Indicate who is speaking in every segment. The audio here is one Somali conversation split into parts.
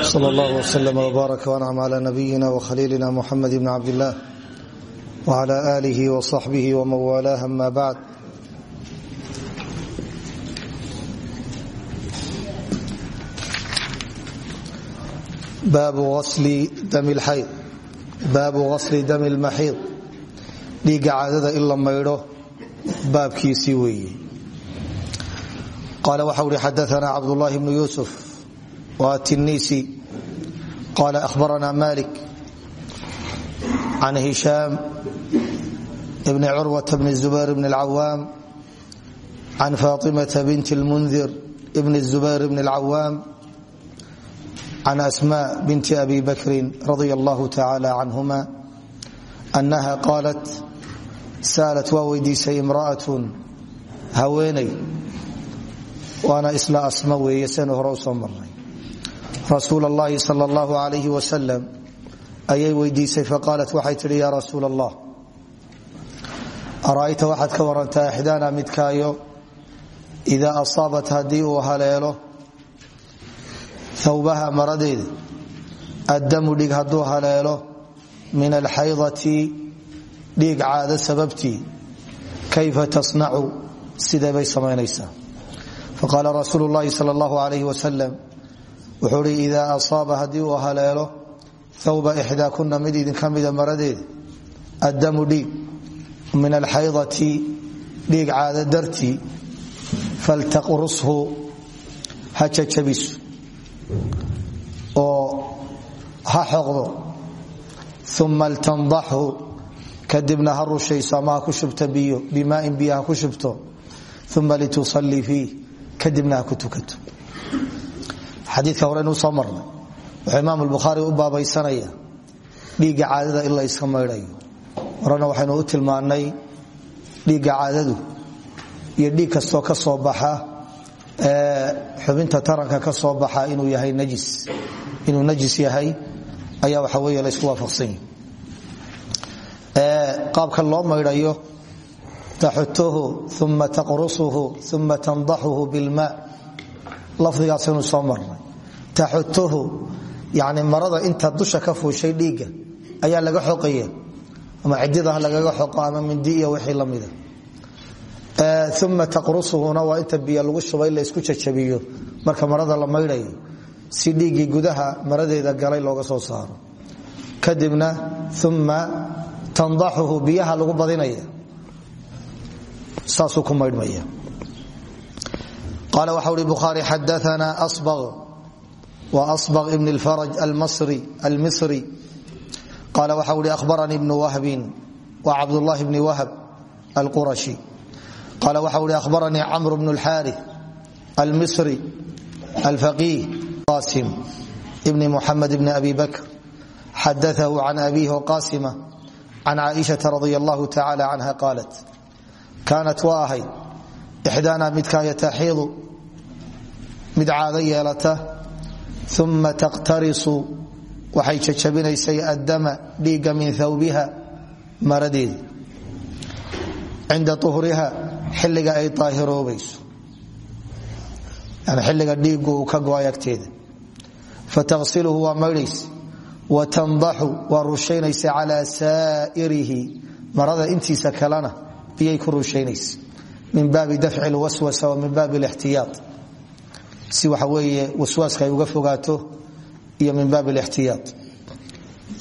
Speaker 1: sal allah wslm wbaarak wancam cla nabiyina wkhaliilina muxamed bn cabdillaah wcla alih wصaxbih wman waalaah ama bacd baabu asli dami lmaxiid dhiigga caadada in la maydho baabkiisii weeye qaala waxau hi xadaana cabdulahi bnu yusuf watinisi qala ahbarana malik can hishaam bni curwata bni zubayr bni اlcawaam can faطimata binti اlmundir bni zubayr bni اlcawaam can asma binti abi bakrin radia allahu tacala canhuma annaha qaalat saalat waa weydiisay imra'atun haweenay waana isla asma weeye senu hore u soo marnay rasuul اllahi sal اllahu alayh wasalam ayay weydiisay faqaalat waxay tidhi ya rasuul allah ara'ayta waxaad ka warantaa ixdaana midkaayo idaa asaabat haddii uu haleelo thawbaha maradeeda addamu dhig hadduu haleelo min alxaydati dhiig caado sababtii kayfa tasnacu sidee bay samaynaysaa faqaala rasuulu llahi sal اllahu alayh wasalam wuxuu hi idaa asaaba haddii uu haleelo thawba ixdaa kuna mid idinka mida maradeeda addamu dhiig. Min alxaydati dhiig caado dartii faltaqrushu ha jajabisu oo ha xoqdo. Uma ltandaxhu kadibna ha rushayso ama ha ku shubto biyo bimaain biyo ha ku shubto. Uma litusallii fiih kadibna ku xadiika hore inuu soo marnay. Wuxuu imaam bukhaari u baabaysanaya dhiigga caadada in la iska maydhayo. Horena u tilmaannay dhiigga caadadu iyo dhiig kastoo ka soo baxa xubinta taranka ka soo baxa inuu yahay najis. Inuu najis yahay ayaa waxa weeye la isku waafaqsan yahi qaabka loo maydhayo taxutuhu uma taqrusuhu uma tandaxuhu bilma lafdigaasaynu soo marnay taxutuhu yani marada inta dusha ka fuushay dhiigga ayaa laga xoqaya ama cididah lagaga ama mindi iyo wixii lamida uma taqrusuhuna waa inta biyo lagu shubay laysku jajabiyo marka marada la maydhayo si dhiiggii gudaha maradeeda galay looga soo saaro. Kadibna uma tandaxuhu biyaha lagu badinaya saasuu ku maydhmaya. Qal wxa ui bukhaari xadaana asbq ibn اlfaraj almisri qala waxa ui ahbaranii ibnu wahbin wa cabdاllahi bni wahb alqurashi qala waxa ui ahbaranii camr bn اlxaari almisri alfaqih qasim bni muxamed bni abi bakr xadaahu can abihi qasima can caaishaa radi allahu tacala canha qaalat kaanat waa ahayd ixdaana midkaaya taxiidu mid caado yeelata uma taqtarisu waxay jajabinaysay addama dhiigga min thawbiha maradeeda cinda uhriha xilliga ay aahiroobayso yani xilliga dhiiggu uu ka go'ay agteeda. fataqsiluhu waa maydhaysa wa tandaxu waa rushaynaysa calaa saa'irihi marada intiisa kalena biyay ku rushaynaysa min baabi dafci lwaswasa wa min baabi si waxa weeye waswaaska ay uga fogaato iyo min baabi lixtiyaa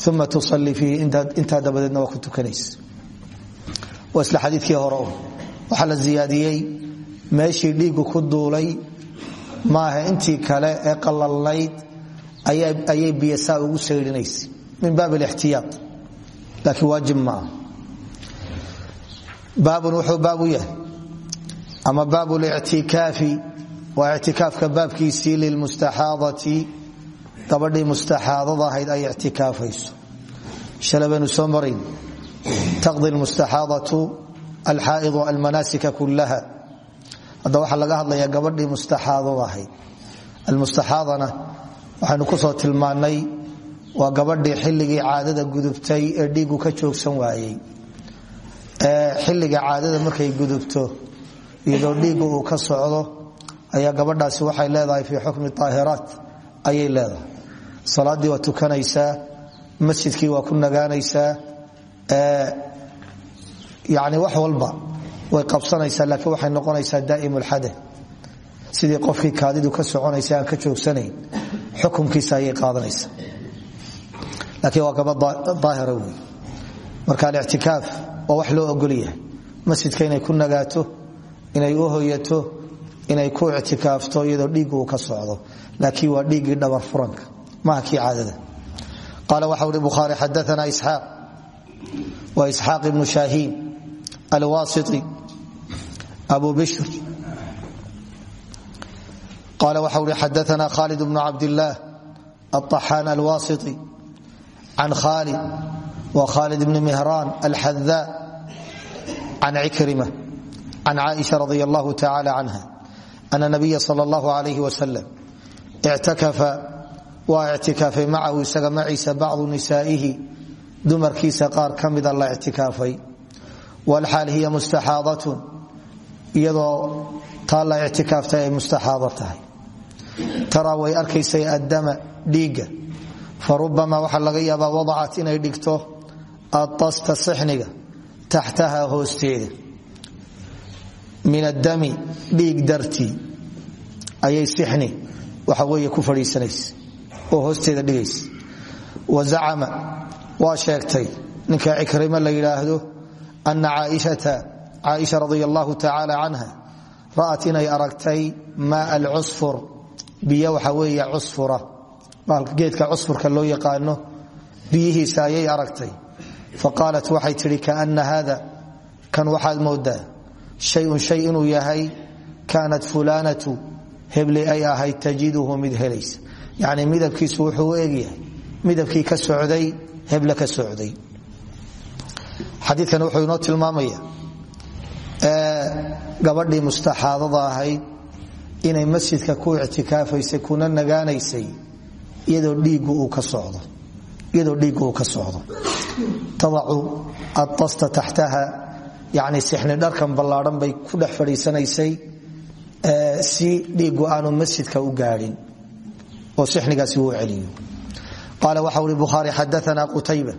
Speaker 1: uma tusalli fiihi intaa dabadeedna waa ku tukanaysa. Waa isla xadiikii hore un waxaa la ziyaadiyey meeshii dhiiggu ku duulay maaha intii kale ee qalalnayd ayay biyasaa ugu saydhinaysa min baabi lixtiyaa laakiin waajib maaha baabun wuxuu baab u yahay. Ama baab lictikaafi waa ictikaafka baabkiisii lilmustaxaadati. Gabadhii mustaxaadada ahayd ay ictikaafayso. Shala baynu soo marayn taqdi mustaxaadatu alxaa'idu almanaasika kullaha. Hadda waxaa laga hadlayaa gabadhii mustaxaadada ahayd. Almustaxaadana waxaynu ku soo tilmaannay waa gabadhii xilligii caadada gudubtay xilliga caadada markay gudubto iyadoo dhiiggu ka socdo ayaa gabadhaasi waxay leedahay fii xukmi aahiraat ayay leedahay. Salaadii waa tukanaysaa masjidkii waa ku nagaanaysaa yani wax walba way qabsanaysaa laakiin waxay noqonaysaa daa'im lxadath sidii qofkii kaadidu ka soconaysa ka joogsanayn xukumkiisa ayay qaadanaysa laakiin waa gaba daahira wey marka alictikaaf waa wax loo ogol yahay masjidka inay ku nagaato inay u hoyato inay ku ictikaafto iyadoo dhiiggu uu ka socdo laakiin waa dhiiggii dhabar furanka. Maha kii caadada. Qaala waxa uhi bukhaari xadaana isxaaq. Wa isxaaq ibnu shaahiin alwasiti abu bishr. Qaala waxa uhi xadaana khalid bnu cabdillaah aلطaxaan alwasiti can khaalid wa khaalid bni mihraan alxadaa can cikrima can caaisha radi allahu tacala canha ana nabiya sal allahu alayh wasalam ictakafa waa ictikaafay macahu isaga maciisa bacdu nisaa'ihi dumarkiisa qaar ka mida la ictikaafay walxaal hiya mustaxaadatun iyadoo taa la ictikaaftay ay mustaxaado tahay taraa way arkaysay addama dhiigga fa rubamaa waxaa laga yaabaa inay dhigto adasta sixniga taxtaha hoosteeda min addami dhiig dartii ayay sixni. Waxa weeye ku fadhiisanaysa. Oo hoosteeda dhigaysa. Wa zacama. Waa sheegtay. Ninka cikrimo la yidhaahdo ana caaishata caaisha radia allahu tacaala canha ra'at aragtay maa alcusfur. Biyo waxa weeye cusfura. Geedka cusfurka loo yaqaano biyihiisa ayay aragtay. Faqaalat waxay tidhi kaana hada kan waxaad moodaa shayun shay inuu yahay kaanat fulaanatu heble ay ahayd tajiduhu mid helaysa yani midabkiisu wuxuu u egyahay midabkii ka socday heble ka socday xadiikan wuxuu inoo tilmaamaya gabadhii mustaxaadada ahayd inay masjidka ku ictikaafaysay kuna nagaanaysay iyadoo dhiiggu uu ka socdo tadacu adasta taxtaha yani sixni dharkan ballaadhan bay ku dhex fadhiisanaysay si dhiiggu aanu masjidka u gaadhin oo sixnigaasi uu celiyo. Qaala waxa uri bukhaari xadaana qutayba.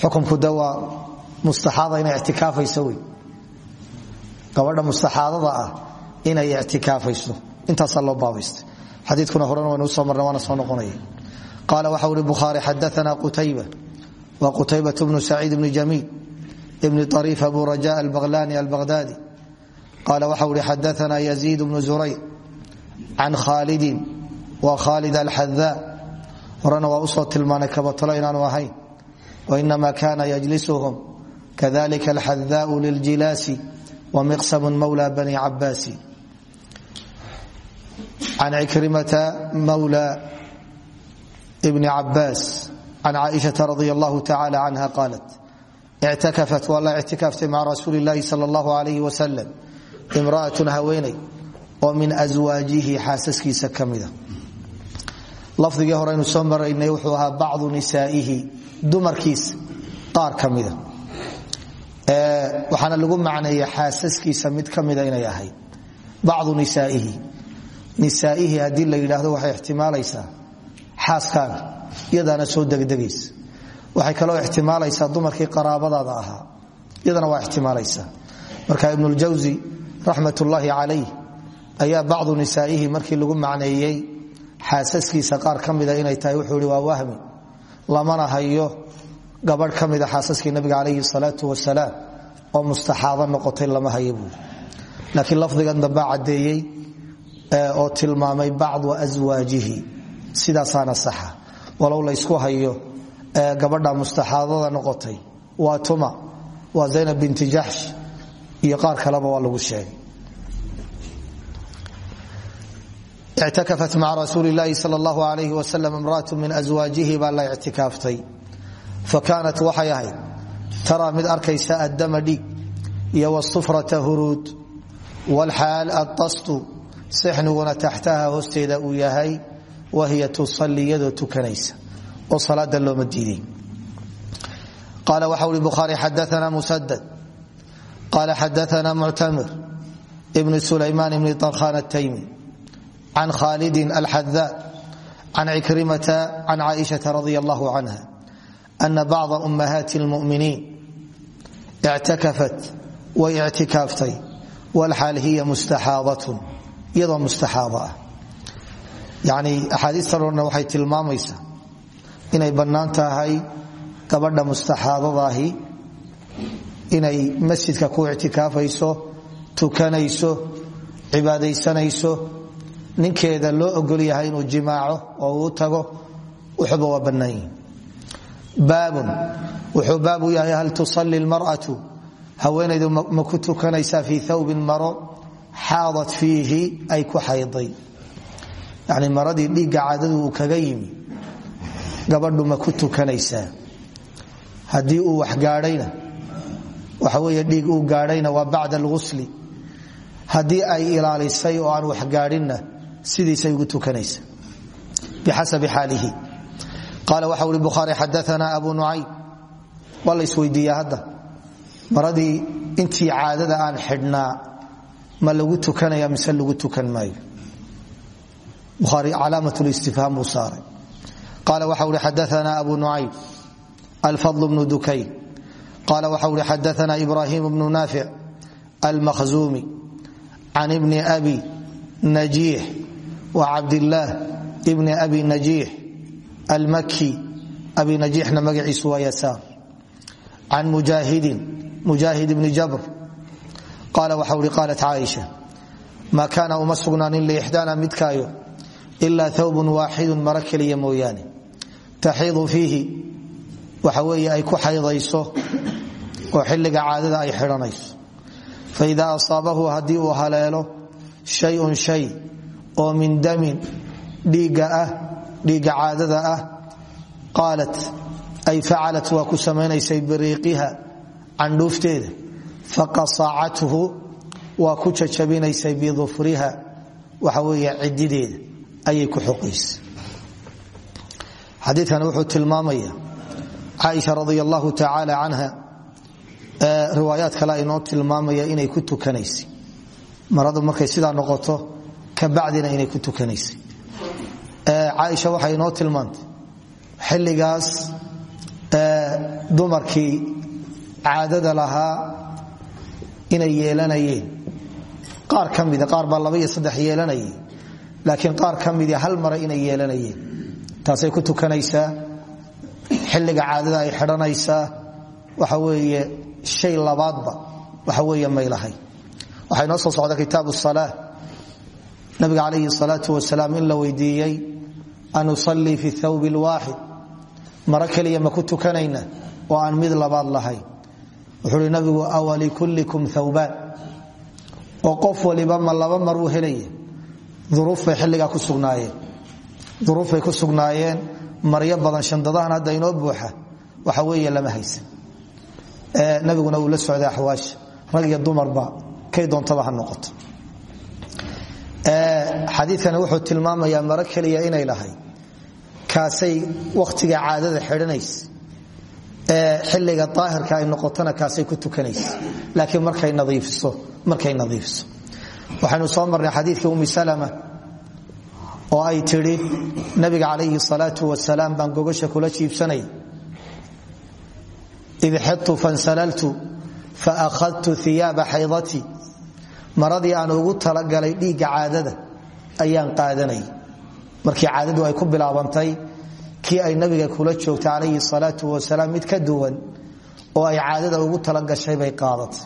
Speaker 1: Xukumku de waa mustaxaada inay ictikaafayso wey. Gabadha mustaxaadada ah inay ictikaafayso. Intaasaa loo baabaystay xadiikuna horena waynu u soo marna waana soo noqonaya qaala waxa uri bukhaari xadaana qutayba. Wa qutaybat bnu saciid bni jamiil bni ariif abu raja albaqlani albaqhdadi qaala waxa uri xadaana yaziid bnu zurayr can khaalidin wa khaalid alxadaa horena waa u soo tilmaanay kabatalo inaanu ahayn wainama kana yajlisuhum kadalika alxadaau liljilaasi wamiqsamu mawla bani cabaasi can cikrimata mawla bni cabaas can caaishaa radi allahu tacala canha qaalat ictakafat waa la ictikaaftay maca rasuuli llahi sal allahu alayh wasalam imraatun haweeney oo min aswaajihi xaasaskiisa ka mida lafdigii horeynu soo maraynay wuxuu ahaa bacdu nisaaihi dumarkiisa qaar ka mida waxaana lagu macneeya xaasaskiisa mid ka mida inay ahayd bacdu nisaaihi nisaaihi haddii la yidhaahdo waxay ixtimaalaysaa xaaskaaga iyadaana soo waxay kaloo ixtimaalaysaa dumarkii qaraabadaada ahaa. Iyadana waa ixtimaalaysaa. Marka ibnuljawsi raxmat ullaahi calayh ayaa bacdu nisaaihi markii lagu macneeyey xaasaskiisa qaar ka inay tahay wuxuu ihi wahmi. Lamana hayo gabadh ka mida nabiga calayhi salaatu wasalaam oo mustaxaado noqotay lama hayo laakiin lafdigan dambaa caddeeyey oo tilmaamay bacdu aswaajihi sidaasaana saxa. Walow laysku hayo gabadha mustaxaadada noqotay waa tuma waa zaynab binti jaxsh iyo qaar kaleba waa lagu sheegay. ictakafat maca rasuuli laahi sal allahu alayh wasalam imraatu min aswaajihi baa la ictikaaftay fa kaanat waxay ahayd taraa mid arkaysa addama dhiig iyo wasufrata huruud wlxaal addastu sixniguna taxtaha hoosteeda uu oo salaada looma diiday qal wxa uri buhaari xadaana musadad qala xadaana muctamir ibn sulayman ibn tarkhan ataymi can khalidin alxada can cikrimata can caaishaa radi allah canha ana bacda ummahaati اlmuminiin ictakafat way ictikaaftay wlxaal hiya mustaxaadatun iyadoo mustaxaada ah. Yani axaadiistan orna waxay tilmaamaysa inay bannaan tahay gabadha mustaxaadadaahi inay masjidka ku ictikaafayso tukanayso cibaadaysanayso ninkeeda loo ogol yahay inuu jimaaco oo uu tago wuxuba waa bannaan baabun wuxuu baab u yahay hal tusalli lmar'atu haweenaydu ma ku tukanaysaa fii thawbin maro xaadat fiihi ay ku xayday. Yani maradii dhiigga caadadu kaga yimi gabadhu ma ku tukanaysaa. Haddii uu wax gaadhayna waxa wey dhiig uu gaadhayna waa bacda alghusli. Haddii ay ilaalisay oo aan wax gaadhinna sidiisay ugu tukanaysa bixasabi xaalihi. Qaala waxa uri bukhaari xadaana abu nucaym waa la isweydiiyaa hadda. Intii caadada aan xidhnaa ma lagu tukanaya mise lagu tukan maayo? Bukhaari calaamat listifhaam buu saaray qaala waxa uri xadaana abu nucaym alfadl bnu dukayn qaala waxa uri xadaana ibrahim bnu naafic almakhzumi can ibni abi najiix wa cabdillaah ibni abi najiix almaki abi najiixna magaciisu waa yasaar can mujaahidin mujaahid bni jabr qaala waxa uri qaalat caaisha maa kaana uma sugnaanin liixdaana midkaayo ilaa thawbun waaxidun maro keliya mooyaane taxiidu fiihi. Waxa weeye ay ku xaydayso oo xilliga caadada ay xidhanayso. Faida asaabahu haddii uu haleelo shayun shay oo min damin dhiigga ah dhiigga caadada ah qaalat ay facalat waa ku samaynaysay biriiqiha candhuufteeda. Faqasaacathu waa ku jajabinaysay bidufriha waxa weeye cidideeda ayay ku xoqaysay xadiikan wuxuu tilmaamaya caaisha radi allahu tacaala canha riwaayaad kale inoo tilmaamaya inay ku tukanaysay maradu markay sidaa noqoto kabacdina inay ku tukanaysay caaisha waxay inoo tilmaantay xilligaas dumarkii caadada lahaa inay yeelanayeen. Qaar ka mida qaar baa laba iyo saddex yeelanayay laakiin qaar ka midi hal mara inay yeelanayeen taasay ku tukanaysaa xilliga caadada ay xidhanaysaa waxa weeye shay labaadba waxa weeye maylahay waxaa inoo soo socda kitaabu salaa nabiga calayhi salaatu wasalaam in la weydiiyey an usallii fi thawbi lwaaxid maro keliya ma ku tukanayna oo aan mid labaad lahayn. Wuxuu hi nabigu awalikullikum thawbaan. Oo qof waliba ma laba maruu helaya uruufbay xilligaa ku sugnaayeen duruufbay ku sugnaayeen. Maryo badan shandadahan hadda inoo buuxa. Waxa weeye lama haysan. Nabiguna uu la socday axwaasha rag iyo dumarba kay doontaba ha noqoto. Xadiikani wuxuu tilmaamayaa maro keliya inay lahay kaasay wakhtiga caadada xidhanaysa xilliga aahirka ay noqotona kaasay ku tukanaysa laakiin markay nadiifiso waxaynu soo marnay xadiikii umi salama oo ay tidhi nabiga calayhi salaau wasalaam baan gogasha kula jiibsanay. Id xidtu fansalaltu faahadtu iyaaba xaydatii maradii aan ugu talagalay dhiigga caadada ayaan qaadanay. Markii caadadu ay ku bilaabantay kii ay nabiga kula joogtay calayhi salaau wasalaam mid ka duwan oo ay caadada ugu talagashay bay qaadatay.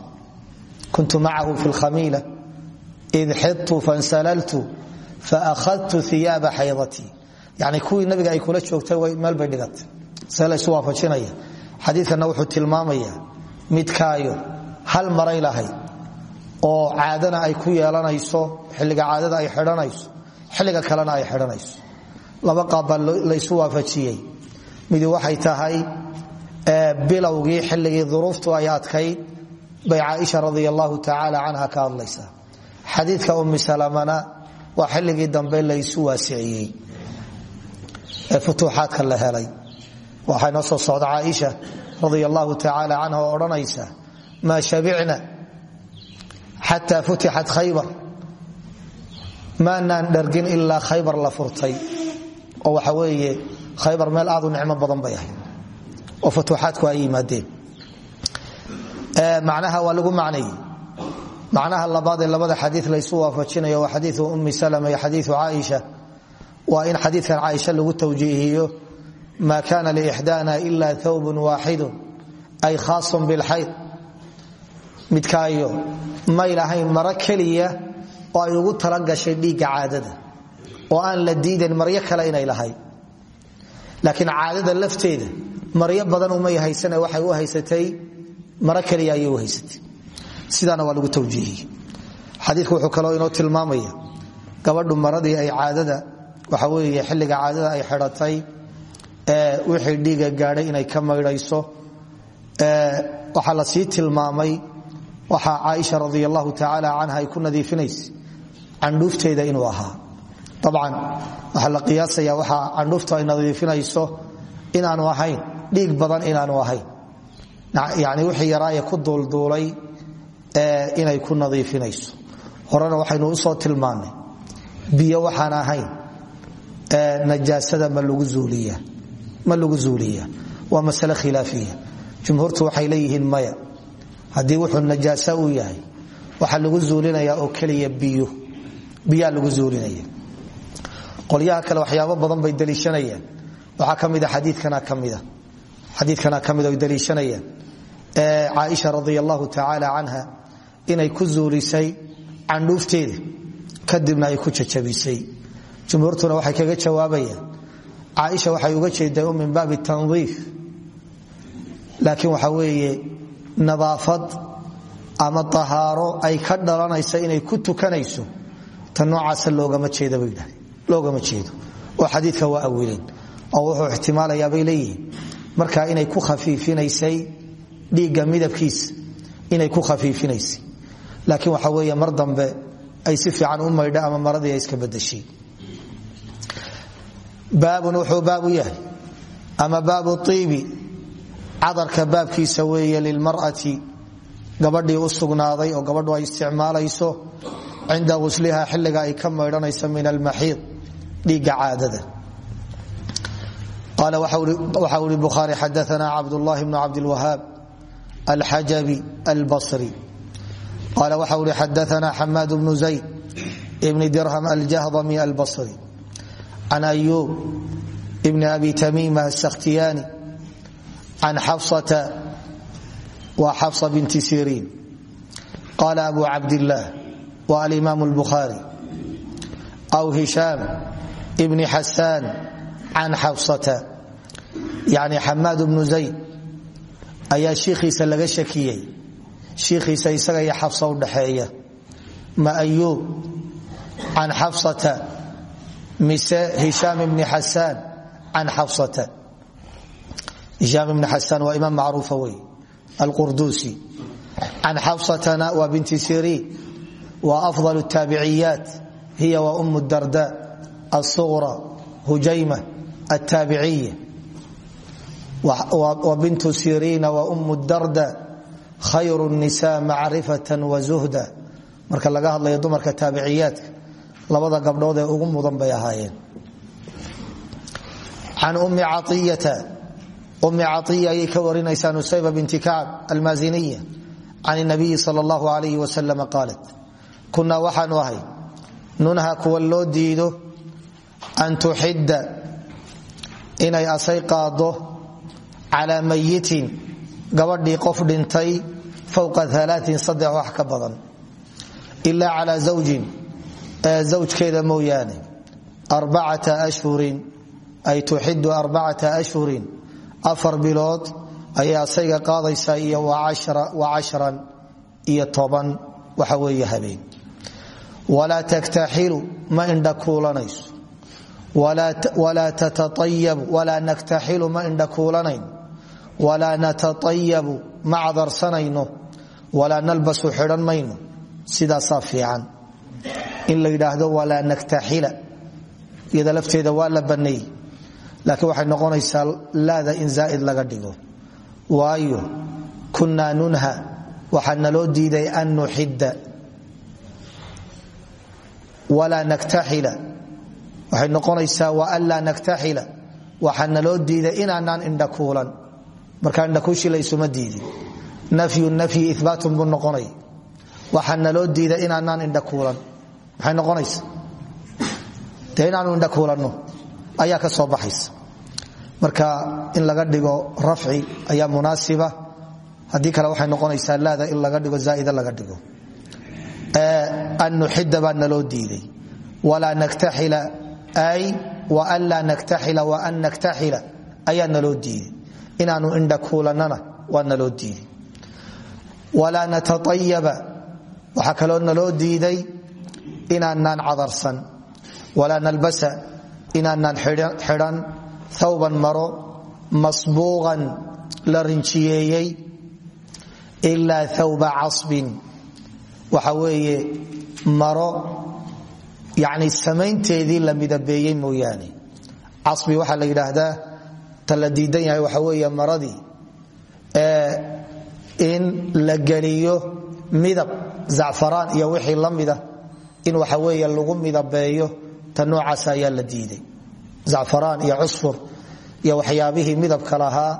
Speaker 1: Kuntu macahu fi lkhamiila id xidtu fansalaltu faahadtu iyaaba xaydatii yani kuwii nabiga ay kula joogtay meel bay dhigatay see laysu waafajinaya xadiikana wuxuu tilmaamaya midkaayo hal maray lahay oo caadana ay ku yeelanayso xilliga caadada ay xidhanayso xilliga kalena ay xidhanayso laba qaabbaa laysu waafajiyey midi waxay tahay bilowgii xilligii duruuftu ay adkayd bay caaisha radi allahu tacaala ka hadlaysaa xadiidka umi salamana waa xilligii dambe laysu waasiciyey. Ee futuuxaadka la helay. Waxaa soo socda caaisha radia allahu tacaala canha oo odhanaysa maa shabicna khaybar. Maanaan dhargin ilaa khaybar la furtay. Oo waxa weeye khaybar meel aad u nicmo badan bay ahayd. Oo futuuxaadku ay yimaadeen. Macnaha waa lagu macnayey macnaha labaad ee labada xadii laysu waafajinayo waa xadiiu ummi salama iyo xadiiu caaisha. Waa in xadiikan caaisha lagu tawjiihiyo maa kana liixdaana ila thawbun waaxidu ay khaasun bilxayd midkaayo may lahayn maro keliya oo ay ugu talagashay dhiigga caadada oo aan la diidan maryo kale inay lahayd laakiin caadada lafteeda maryo sidaana waa lagu tawjiihiyey. Xadiidku wuxuu kaloo inoo tilmaamaya gabadhu maradii ay caadada waxa weeye xilliga caadada ay xidhatay ee wixii dhiiga gaadhay inay ka maydhayso waxaa la sii tilmaamay waxaa caaisha radi allahu tacaala ay ku nadiifinaysa candhuufteeda inuu ahaa. Abcan waxaa la qiyaasaya waxaa candhuuftu ay nadiifinayso inaanu ahayn dhiig badan inaanu ahayn. Yani wixii yaraaye ku duulduulay inay ku nadiifinayso. Horena waxaynu u soo tilmaannay biyo waxaan ahayn najaasada ma lagu zuuliya waa masale khilaafiya. Jumhuurtu waxay leeyihiin maya haddii wuxuu najaasa uu yahay waxaa lagu zuulinaya oo keliya biyo biyaa lagu zuulinaya. Qolyaha kale waxyaabo badan bay daliishanayaan. Waxaa ka mida kamida xadiikana ka mid ay daliishanayaan. Caaisha radi allahu tacaala canha inay ku zuulisay candhuufteeda kadibna ay ku jajabisay. Jumhuurtuna waxay kaga jawaabayaan caaisha waxay uga jeedaa min baabi tandiif laakiin waxa weeye nadaafad ama ahaaro ay ka dhalanaysa inay ku tukanayso ta noocaasa loogama jeedoogama jeedo. Oo xadiika waa awileen oo wuxuu ixtimaalayaabay leeyihiin markaa inay ku khafiifinaysay dhiigga midabkiisa inay ku khafiifinaysay laakiin waxa weeye mar dambe ay si fiican u maydha ama maradii ay iska badashay baabun wuxuu baabu yahay. Ama baabu iibi cadarka baabkiisa weeye lilmar'ati. Gabadhii u sugnaaday oo gabadhu ay isticmaalayso cinda usliha xilliga ay ka maydhanayso min almaxiid dhiigga caadada. Qaala waxa uri bukhaari xadaana cabdulahi bnu cabdilwahaab alxajabi albasri qaala waxa uri xadaana xamaad bnu zayd bni dirham aljahdami albasri can ayuub bni abi tamiima asakhtiyaani can xafsata wa xafsa binti siriin qaala abu cabdillaah wa alimaam lbukhaari aw hishaam bni xasaan can xafsata yani xamaad bnu zayd ayaa shiikhiisa laga shakiyey shiikhiisa isaga iyo xafsa u dhaxeeya. Ma ayuub can xafsata? Mise hishaam ibni xasaan can xafsata? Hishaam ibni xasaan waa imaam macruufa wey alqurduusi can xafsatana waa binti siriin waa afdal اtaabiciyaat hiya wa um darda asuqra hujayma ataabiciya wa bintu siriina wa um darda khayru nisa macrifatan wa zuhda. Marka laga hadlayo dumarka taabiciyaadka labada gabdhood ee ugu mudan bay ahaayeen. An ummi caiya ayay ka warinaysaa nusayba binti kacab almaaziniya can nabiyi sal اllahu alayh wasalam qaalat kunaa waxaanu ahay nunha kuwa loo diido an tuxidda inay asay qaado calaa mayitin gabadhii qof dhintay fowqa alaain saddex wax ka badan. Ilaa calaa zawjin zawjkeeda mooyaane arbacata ashhurin ay tuxidu arbacata ashhurin afar bilood ayay asayga qaadaysaa iyo wa cashran iyo toban waxa weeye habeen. Walaa taktaxilu ma indhakuulanayso. Walaa tataayabu walaa naktaxilu ma indhakuulanayn. Walaa natatayabu ma cadarsanayno walaa nalbasu xidhan mayno. Sidaasaa fiican. In la yidhaahdo walaa naktaxila iyada lafteeda waa la baneeyey laakiin waxay noqonaysaa laada in zaaid laga dhigo. Waayo kunaa nunha. Waxaa naloo diiday an nuxidda. Walaa naktaxila waxay noqonaysaa waanlaa naktaxila waxaa naloo diiday inaanaan indhakuulan marka indhakuushi laysuma diidin nafyu nafyi ibaatun buu noqonaya waxaa naloo diiday inaanaan indhakuulan maxay noqonaysa? Dee inaanu indhakuulanno ayaa ka soo baxaysa. Marka in laga dhigo rafci ayaa munaasiba. Haddii kale waxay noqonaysaa laada in laga dhigo zaaida laga dhigo. An nuxida baa naloo diiday. Walaa naktaxila ay waanlaa naktaxila waan naktaxila ayaa naloo diiday. Inaanu indhakuulannana waa naloo diiday walaa nataayaba waxaa kaloo naloo diiday inaanaan cadarsan. Walaa nalbasa inaanaan xidhan thawban maro masbuuqan la rinjiyeeyey ilaa thawba casbin. Waxa weeye maro yani samaynteedii la midabeeyey mooyaane. Casbi waxaa la yidhaahdaa ta la diidan yahay in la geliyo midab zacfaraan iyo wixii la mida in waxa weeye lagu midabeeyo ta noocaas ayaa la diiday. Zacfaraan iyo cusfur iyo waxyaabihii midabka lahaa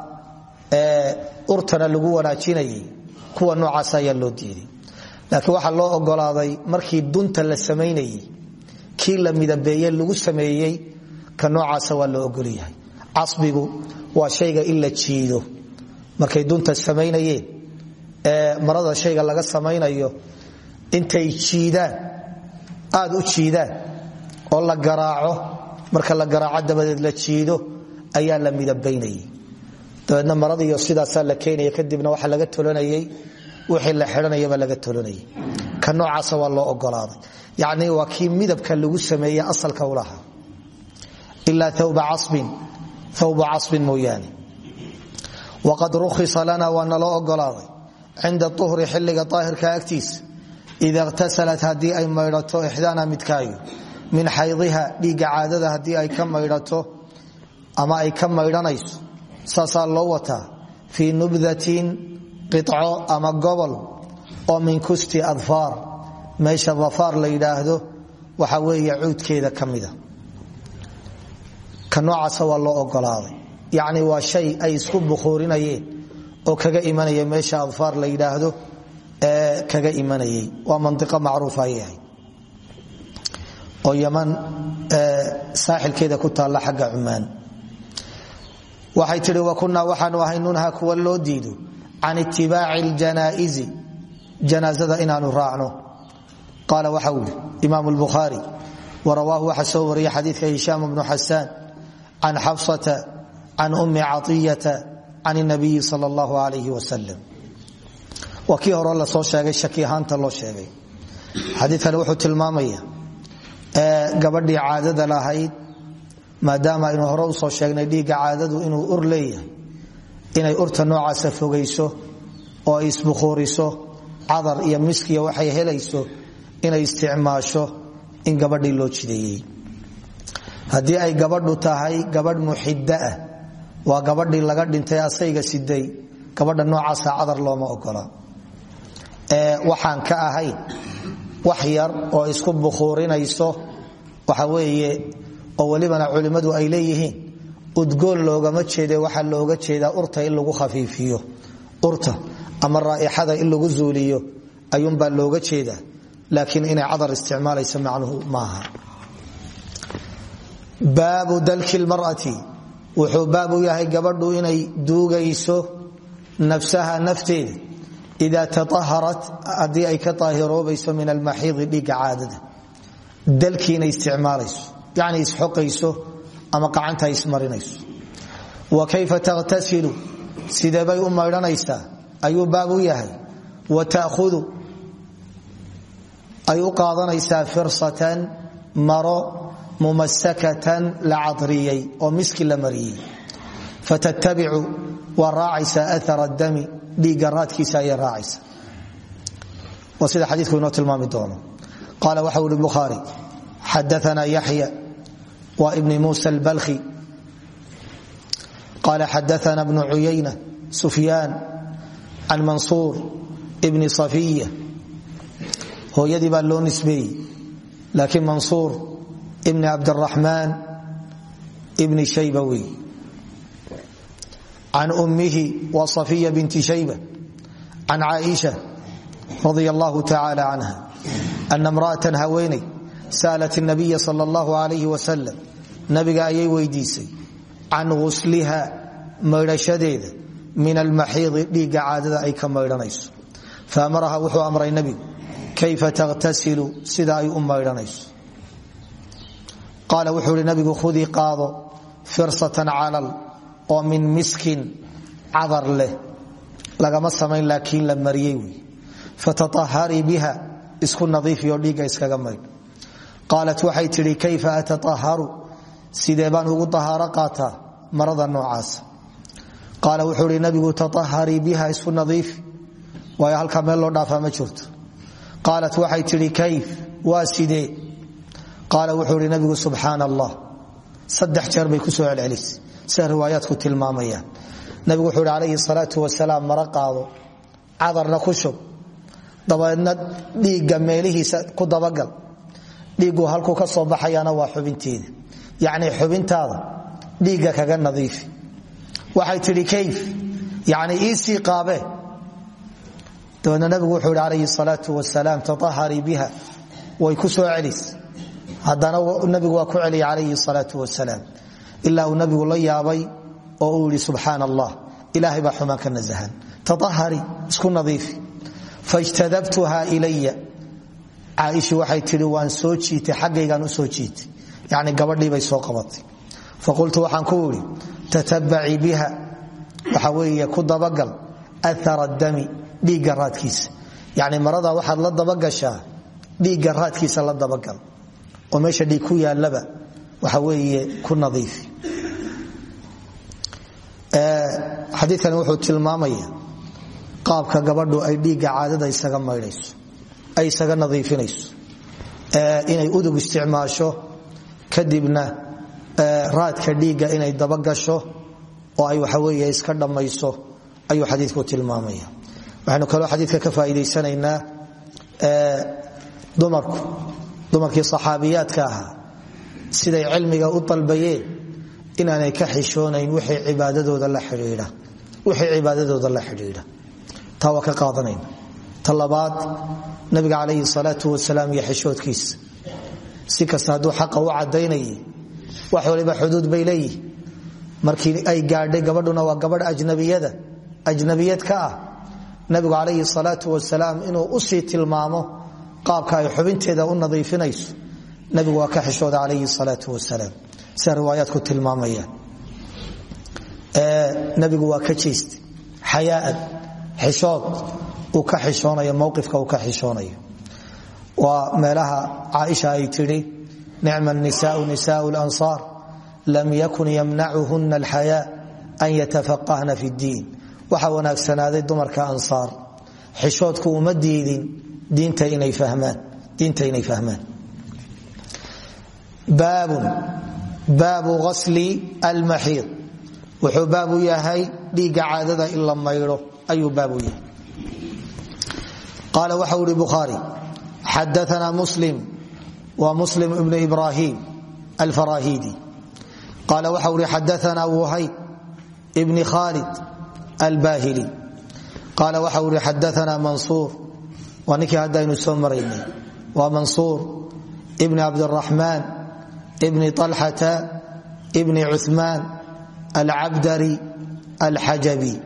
Speaker 1: ee urtana lagu wanaajinayay kuwa noocaas ayaa loo diiday. Laakiin waxaa loo ogolaaday markii dunta la samaynayey kii la midabeeye lagu sameeyey ka noocaasa waa loo ogolyahay. Casbigu waa shayga in jiido. Markay dunta samaynayeen ee marada shayga laga samaynayo intay jiidaan aad u jiidaan oo la garaaco marka la garaaco dabadeed la jiido ayaa la midabaynayay dabeedna maradiiyo sidaasaa la keenaya kadibna waxa laga tolanayay wixii la xidhanayabaa laga tolanayay. Ka noocaasa waa loo ogolaaday. Yacni waa midabka lagu sameeye asalka u lahaa ilaa thawba casbin thawba casbin mooyaane. Waqad rukhisa lana waa naloo ogolaaday cinda uhri xilliga daahirka agtiisa ida iqtasalat haddii ay maydhato ixdaana midkaayo min xaydiha dhiigga caadada haddii ay ka maydhato ama ay ka maydhanayso saasaa loo wataa fii nubdatin qico ama gobol oo min kusti adfaar meesha dafaar la yidhaahdo waxa weeye cuudkeeda ka mida ka noocaasa waa loo ogolaaday yacni oo kaga imanaya meesha adfaar la yidhaahdo ee kaga imanayay. Waa maniqo macruufa ay ahayd. Oo yaman saaxilkeeda ku taalla xagga cumaan waxay tihi wa kunaa waxaanu ahay kuwa loo diido. Can itibaaci ljanaa'izi janaazada inaanu raacno. Qaala waxa uri imaam lbukhaari warawaahu waxa soo wariyay xadiidka hishaam bnu xasaan can xafsata can ummi caiyata can nabiyi sal allahu alayh wasalam waa kii hore la soo sheegay shaki ahaanta loo sheegay xadiikani wuxuu tilmaamaya gabadhii caadada lahayd maadaama aynu hore u soo sheegnay dhiigga caadadu inuu ur leeyahay inay urta noocaasa fogayso oo ay isbukhuuriso iyo miskiya waxay helayso inay isticmaasho in gabadhii loo jideeyey haddii ay gabadhu tahay gabadh muxidda ah waa gabadhii laga dhintay asayga siday gabadha noocaasa cadar looma ogola. Ee waxaan ka ahayn wax yar oo isku bukhuurinayso. Waxa weeye oo welibana culimmadu ay leeyihiin udgoon loogama jeede waxaa looga jeedaa urta in lagu khafiifiyo. Urta ama raa'ixada in lagu zuuliyo ayuunbaa looga jeedaa. Laakiin inay cadar isticmaalaysa macnuhu maaha. Baabu dalki lmar'ati wuxuu baab u yahay gabadhu inay duugayso nafsaha nafteeda. Ida taaharat haddii ay ka daahiroobayso min almaxiidi dhiigga caadada. Dalkii inay isticmaalayso yani isxoqayso ama qacanta ismarinayso. Wa kayfa takhtasilu sidebay u maydhanaysaa? Ayuu baab u yahay. Wa ta'hudu ay u qaadanaysaa maro mumasakatan la cadriyey oo miski la mariyey fatatabicu waa raacaysaa aara dami dhiigga raadkiisa ayay raacaysa. Waa sida xadiiku inoo tilmaami doono. Qaala waxa uhi bukhaari xadaana yaxya wa ibni musa albalkhi. Qaala xadaana bnu cuyayna sufyaan can mansuur bni safiya. Hooyadii baa loo nisbeeyey laakiin mansuur bni cabdiraxmaan bni shayba wey can ummihi wa safiya binti shayba can caaisha radi allahu tacaala canha ana imra'atan haweeney sa'lat nabiya sal allahu alayh wasalam nabiga ayay weydiisay. Can gusliha maydhashadeeda min almaxiidi dhiigga caadada ay ka maydhanayso. Faamaraha wuxuu amray nebigu kayfa takhtasilu sida ay u maydhanayso qaala wuxuu ihi nabigu khudii qaado firsatan calal oo min miskin cadar leh. Lagama samayn laakiin la mariyey wey fataaharii biha isku nadiifiyo dhiigga iskaga maydh qaalat waxay tidhi kayfa ataaharu sidee ugu ahaaro qaataa marada noocaasa qaala wuxuu nabigu taaharii biha isku nadiifi waayo halkaa meel loo dhaafaa ma jirto qaalat waxay tidhi kayf waa sidee qaala wuxuu ihi nabigu subxaan allah saddex jeer bay ku soo celcelisay sida riwaayaadku tilmaamayaan. Nabigu wuxuu ihi calayhi salaatu wasalaam mara qaado. Cadarna ku shub. Dabeedna dhiigga meelihiisa ku dabagal. Dhiiggu halkuu ka soo baxayana waa xubinteeda. Yacni xubintaada dhiigga kaga nadiifi waxay tidhi kayf. Yacni iisii qaabe. Dabeedna nabigu wuxuu ihi calayhi salaatu wasalaam haddana nabigu waa ku celiyay calayhi salaau wasalaam. Ilaa uu nabigu la yaabay oo uu yidhi subxaan allah ilaahay baa xumaan ka isku nadiifi fajtadabtuha ilaya caaisha waxay tihi waan soo jiitay xaggaygaan u soo jiitay. Yani gabadhiibay soo qabatay. Faqultu waxaan ku idhi tatabacii biha. Waxa ku dabagal aara dami dhiigga raadkiisa. Yani marada waxaad la dabagashaa dhiigga la dabagal oo meesha dhiig ku yaalaba waxa weeye ku nadiifi xadiikani wuxuu tilmaamaya qaabka gabadhu ay dhiigga caadada isaga maydhayso ay isaga nadiifinayso. Inay udug isticmaasho kadibna raadka dhiigga inay dabagasho oo ay waxaweeye iska dhammayso ayuu xadiiku tilmaamaya waxaynu kaloo xadiidka ka faa'iidaysanaynaa dumarku dumarkii saxaabiyaadka ahaa siday cilmiga u dalbayeen inaanay ka xishoonayn wixii cibaadadooda la xidhiidha. Taa waa qaadanayna ta labaad nabiga calayhi salaatu wasalaam iyo xishoodkiisa si kasta hadduu u cadaynayay wax waliba xuduud bay leeyihi markii ay gaadhay gabadhuna waa gabadh ajnabiyada ajnabiyad ka ah. Nabigu calayhi salaatu wasalaam inuu u sii tilmaamo qaabka ay xubinteeda u nadiifinayso nabigu waa ka xishooda calayhi salaau wasalaam. Sida riwaayaadku tilmaamayaan nabigu waa ka jeestay. Xayaaan xishood uu ka xishoonayo mowqifka uu ka xishoonayo. Waa meelaha caaisha ay tidhi nicma nisaau nisaau lansaar lam yakun yamnacuhuna alxayaa an yatafaqahna fi ddiin. Waxaa wanaagsanaaday dumarka ansaar. Xishoodku uma diidin diinta inay fahmaan baabu asli almaxiid. Wuxuu baabu yahay dhiigga caadada in la maydho ayuu baabu yahay. Qaala waxa uhi bukhaari xadaana muslim wa muslim ibnu ibrahim alfarahidi qaala waxa uhi xadaana wuhayb ibni khalid albahili qaala waxa uhi xadaana mansuur waa ninkii haddaynu soo maraynay. Waa mansuur ibni cabdiraxmaan ibni alxata ibni cumaan alcabdari alxajabi.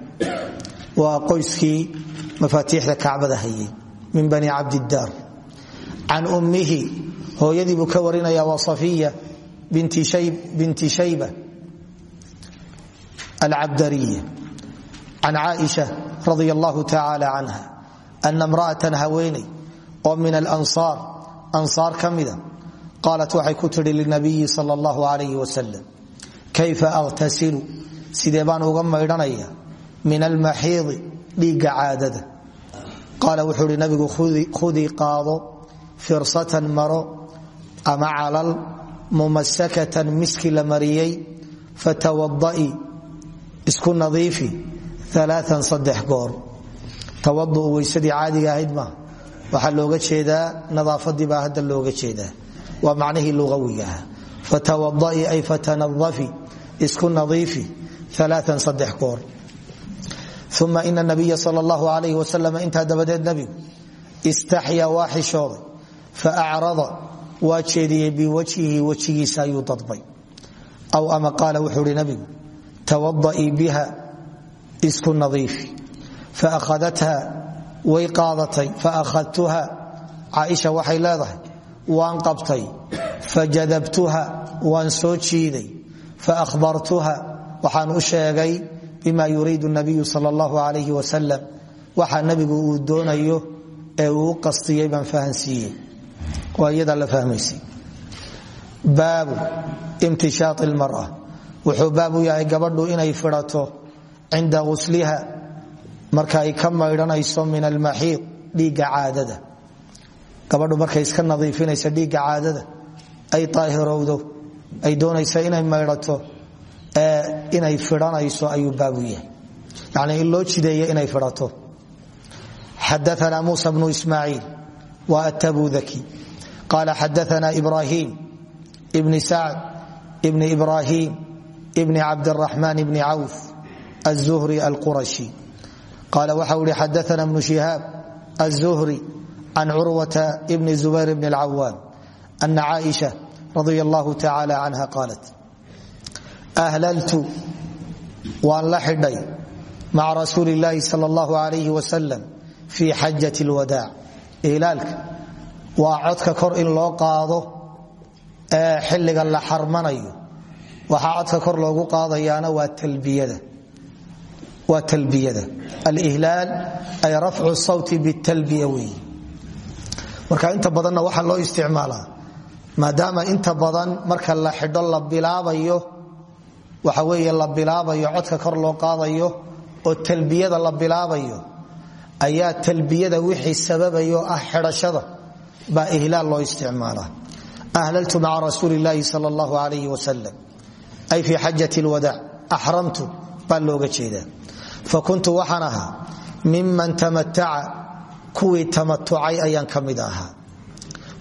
Speaker 1: Waa qoyskii mafaatiixda kacbada hayay min bani cabdidaar. Can ummihi hooyadii buu ka warinaya waa safiya binti shayba alcabdariya. Can caaisha radia allahu tacaala canha ana imra'atan haweeney oo min alansaar ansaar ka mida qaalat waxay ku tidhi linabiyi sal allahu alayh wasalam kayfa akhtasilu sidee baan uga maydhanaya min almaxiidi dhiigga caadada qaala wuxuu ihi nabigu khudii qaado firsatan maro ama calal mumasakatan miski la mariyey fatawada'i isku nadiifi alaaan saddex goor tawaduu weysadii caadiga ahayd maaha waxaa looga jeedaa nadaafadii baa hadda looga jeedaa. Waa macnihii lugawigaha fatawada'i ay fatanadafi isku nadiifi alaaan saddex goor. Uma ina nabiya sal allahu alayh wasalam intaa dabadeed nabigu istaxyaa waa xishooday faacrada waa jeediyey biwajhihi wejigiisa ayuu dadbay. Aw ama qaala wuxuu hi nabigu biha isku nadiifi way qaadatay faakhadtuha caaisha waxay leedahay waan qabtay fajadabtuha waan soo jiiday faahbartuha waxaan u sheegay bima yuriidu nabiyu sal allahu alayh wasalam waxa nabigu uu doonayo ee uu qastiyey baan fahansiiyey. waa iyadaa la fahmaysay. baabu imtishaai marka ay ka maydhanayso min almaxiid dhiigga caadada. Gabadhu markay iska nadiifinaysa dhiigga caadada ay daahirowdo ay doonaysa inay maydhato ee inay fidhanayso ayuu baabu yahay. Yani in inay fidhato. Xadaana musa bnu ismaaciil wa atabudaki. Qala xadaana ibrahim bni sacd bni ibrahim bni cabdiraxmaan bni cawf aلzuhri alqurashi qala waxau ihi xadaana bnu shihaab aلzuhri can curwata bni zubayr bni اlcawaam ana caaisha radi allahu tacala canha qaalat ahlaltu waan la xidhay maca rasuuli اllaahi sal اllahu alayh wasalam fii xajat اlwadaac ihlaalka waa codka kor in loo qaado ee xilliga la xarmanayo waxaa codka kor loogu qaadayaana waa talbiyada alihlaal ay rafcu sawti bitalbiya weey. Marka inta badanna waxaa loo isticmaalaa maadaama inta badan marka la xidho la bilaabayo waxa weeye la bilaabayo codka kor loo qaadayo oo talbiyada la bilaabayo ayaa talbiyada wixii sababayo ah xidhashada baa ihlaal loo isticmaalaa. Ahlaltu maca rasuuli llaahi sal allahu alayh ay fii xajat lwadaac axramtu baa jeedaa fa kuntu waxaan ahaa miman tamataca kuwii tamatucay ayaan ka mid ahaa.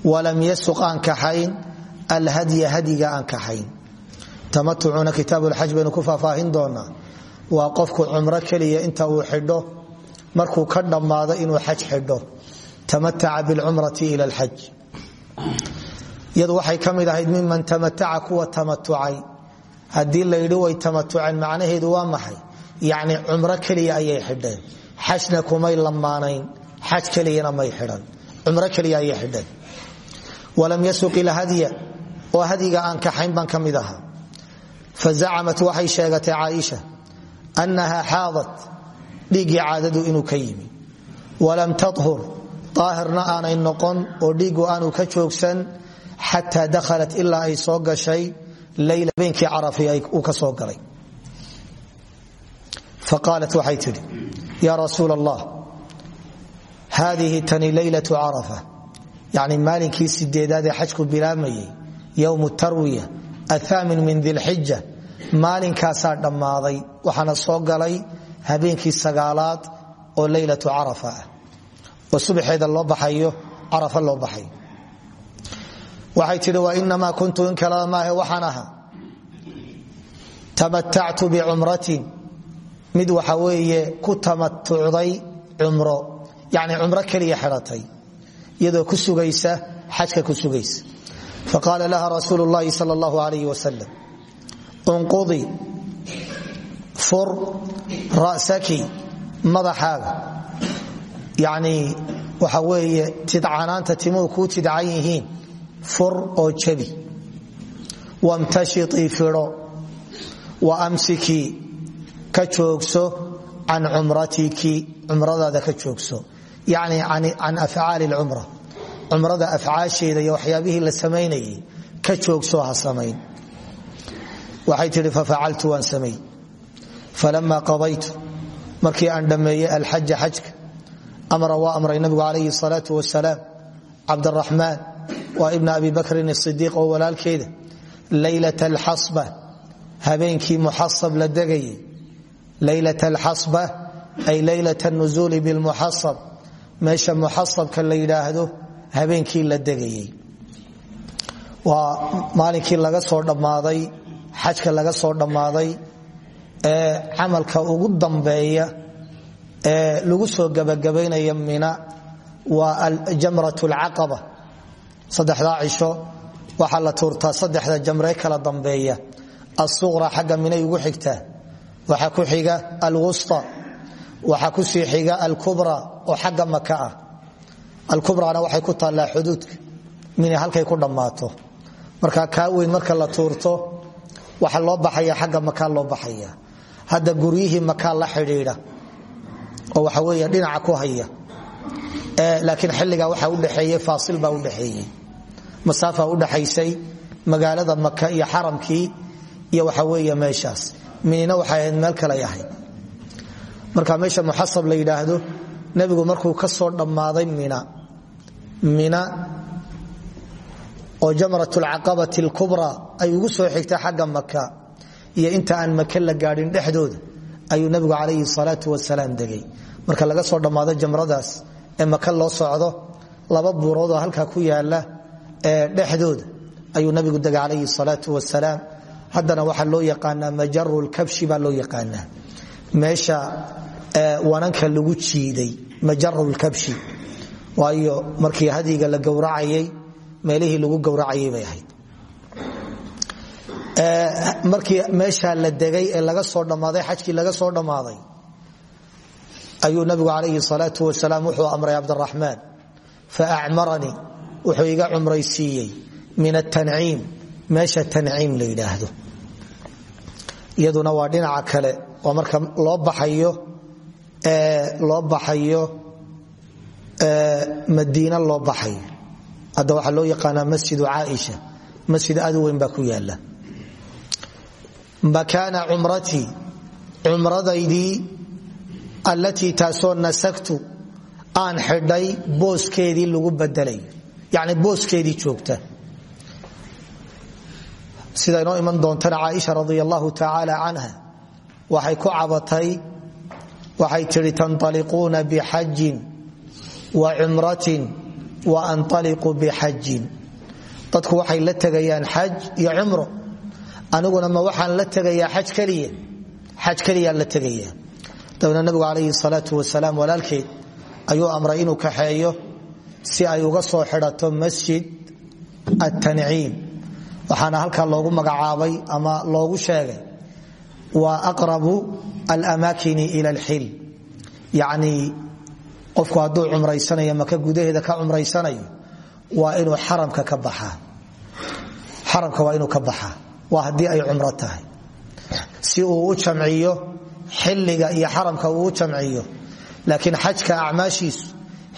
Speaker 1: Walam yasuq aan kaxayn alhadya hadiga aan kaxayn tamatucuna kitaablxaj baynu ku faahfaahin doonaa. Waa qofku cumro keliya inta uu xidho markuu ka dhammaado inuu xaj xidho. Tamataca bilcumrati ila alxaj iyadu waxay ka mid ahayd miman tamataca kuwa tamatucay haddii waa maxay yacni cumro keliya ayay xidheen. Xajna kumay lamaanayn xaj keliyana may xidhan. Cumro keliya ayay xidheen. Walam yasuq ilhadya oo hadyiga aan kaxayn baan ka mid ahaa. Fazacamat waxay sheegatay caaisha annaha xaadat dhiiggii caadadu inuu ka yimi. Walam tahur daahirna aanay noqon oo dhiiggu aanu ka joogsan xataa dakhalat ilaa ay soo gashay leyla beenkii carafi uu ka soo galay faqaalat waxay tidhi yaa rasuul allah haadihi tani leylatu carafa yacni maalinkii sideedaad ee xajku bilaamayay yowmu tarwiya athaamin min dilxija maalinkaasaa dhammaaday waxaana soo galay habeenkii sagaalaad oo leylatu carafa ah oo subaxeeda loo baxayo carafa loo baxayo waxay tidhi wa inamaa kuntu in bicumratin mid waxa weeye ku tamatucday cumro yacni cumro keliya xidhatay iyadoo ku sugaysa xajka ku sugaysa. Faqaala laha rasuulu llahi sal allahu alayh unqudi fur ra'saki madaxaaga. Yacnii waxa weeye tidcanaanta timuhu kuu tidcan fur oo jabi. Wamtashitii fidho wa amsikii ka joogso can cumratiki cumradaada ka joogso. Yacni can afcaali lcumra cumrada afcaasheeda iyo waxyaabihii la samaynayay ka joogso ha samayn. Waxay tidhi fafacaltu waan samay falama qadaytu. Markii aan dhammeeyey alxaja xajka amra waa amray nabigu calayhi salaau wasalaam cabdaraxmaan waa ibna abi bakrin asidiiq oo walaalkeeda leylat alxasba habeenkii muxasab la degayay leylat alxasba ay leylat nuzuuli bilmuxasab. Meesha muxasabka la yidhaahdo habeenkii la degayay. Waa maalinkii laga soo dhammaaday xajka laga soo dhammaaday ee camalka ugu dambeeya ee lagu soo gebagabaynaya mina waa jamrat lcaqaba saddexdaa cisho waxaa la tuurtaa saddexda jamree kala dambeeya. Asuqra waxaa ku xiga alwusta. Waxaa ku sii xiga alkubra oo xagga maka ah. Alkubrana waxay ku taallaa xuduudka mina halkay ku dhammaato. Marka kaa weyn marka la tuurto waxa loo baxaya xagga makaa loo baxaya. Hadda guryihii makaa la xidhiidha oo waxa weeye dhinaca ku haya. Laakiin xilligaa waxaa udhexeeyey faasil baa udhexeeyey masaafa udhexaysay magaalada maka iyo xaramkii iyo waxa weeye meeshaas minina waxay ahayd meel kaley ahayd. Marka meesha muxasab la yidhaahdo nebigu markuu ka soo dhammaaday mina mina oo jamrat lcaqabati lkubra ay ugu soo xigta xagga maka iyo inta aan maka la gaadhin dhexdooda ayuu nabigu calayhi salaau wasalaam degay. Marka laga soo dhammaado jamradaas ee maka loo socdo laba buuroodoo halkaa ku yaalla ee dhexdooda ayuu nabigu degay calayhi salaau wasalaam haddana waxaa loo yaqaanaa majaru lkabshi baa loo yaqaanaa. Meesha wananka lagu jiiday majaru lkabshi waayo markii hadiga la gowracayay meelihii lagu gowracayay bay ahayd. Markii meeshaa la degay ee laga soo dhammaaday xajkii laga soo dhammaaday ayuu nabigu calayhi salaau wasalaam wuxuu amray cabdiraxmaan. Faacmaranii wuxuu iga cumraysiiyey min atanciim meesha tanciim la iyaduna waa dhinaca kale waa marka loo baxayo loo baxayo madiina loo baxayo. Hadda waxaa loo yaqaanaa masjidu caaisha. Masjid aad weyn baa ku yaalla makaana cumratii cumradaydii allatii taasoo nasagtu aan xidhay booskeedii lagu badelayo yani booskeedii joogta sida inoo iman doontana caaisha radi allahu tacaala waxay ku cabatay waxay tihi tanaliquuna bixajin wa cumratin wa analiqu bixajin dadku waxay la tegayaan xaj iyo cumro. Aniguna ma waxaan la tegayaa xaj keliya? Xaj keliyaan la tegayaa. Dabna nabigu calayhi salaau wasalaam walaalkeed ayuu amray inuu kaxeeyo si ay uga soo xidhato masjid atanciim waxaana halkaa loogu magacaabay ama loogu sheegay waa aqrabu alamaakini ila alxil yacnii qofku hadduu cumraysanayo maka gudaheeda ka cumraysanayo waa inuu xaramka ka baxaa xaramka waa inuu ka baxaa waa haddii ay cumro si uu u jamciyo xilliga iyo xaramka uu u jamciyo laakiin xajka acmaashiisu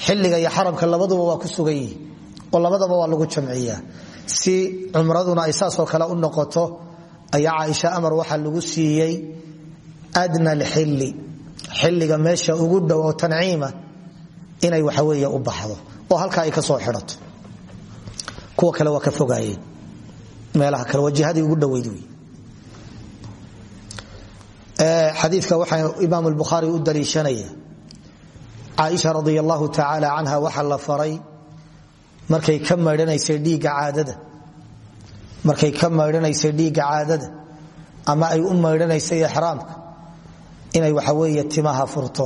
Speaker 1: xilliga iyo xaramka labaduba waa ku sugan yihi oo labadaba waa lagu jamciyaa si cumraduna ay saasoo kale u noqoto ayaa caaisha amar waxaa lagu siiyey adna alxilli. Xilliga meesha ugu dhow oo tanciima inay waxaweeye u baxdo oo halkaa ay ka soo xidhato. Kuwa kale waa ka fogaayeen meelaha kale waa jihadii ugu dhoweyd wey xadiika waxaa imaam bukhaari u daliishanaya. Caaisha radi allahu tacaala canha la faray markay ka maydhanaysay dhiigga caadada. Markay ka maydhanaysay dhiigga caadada. Ama ay u maydhanaysay ixraamka inay waxa weeye timaha furto.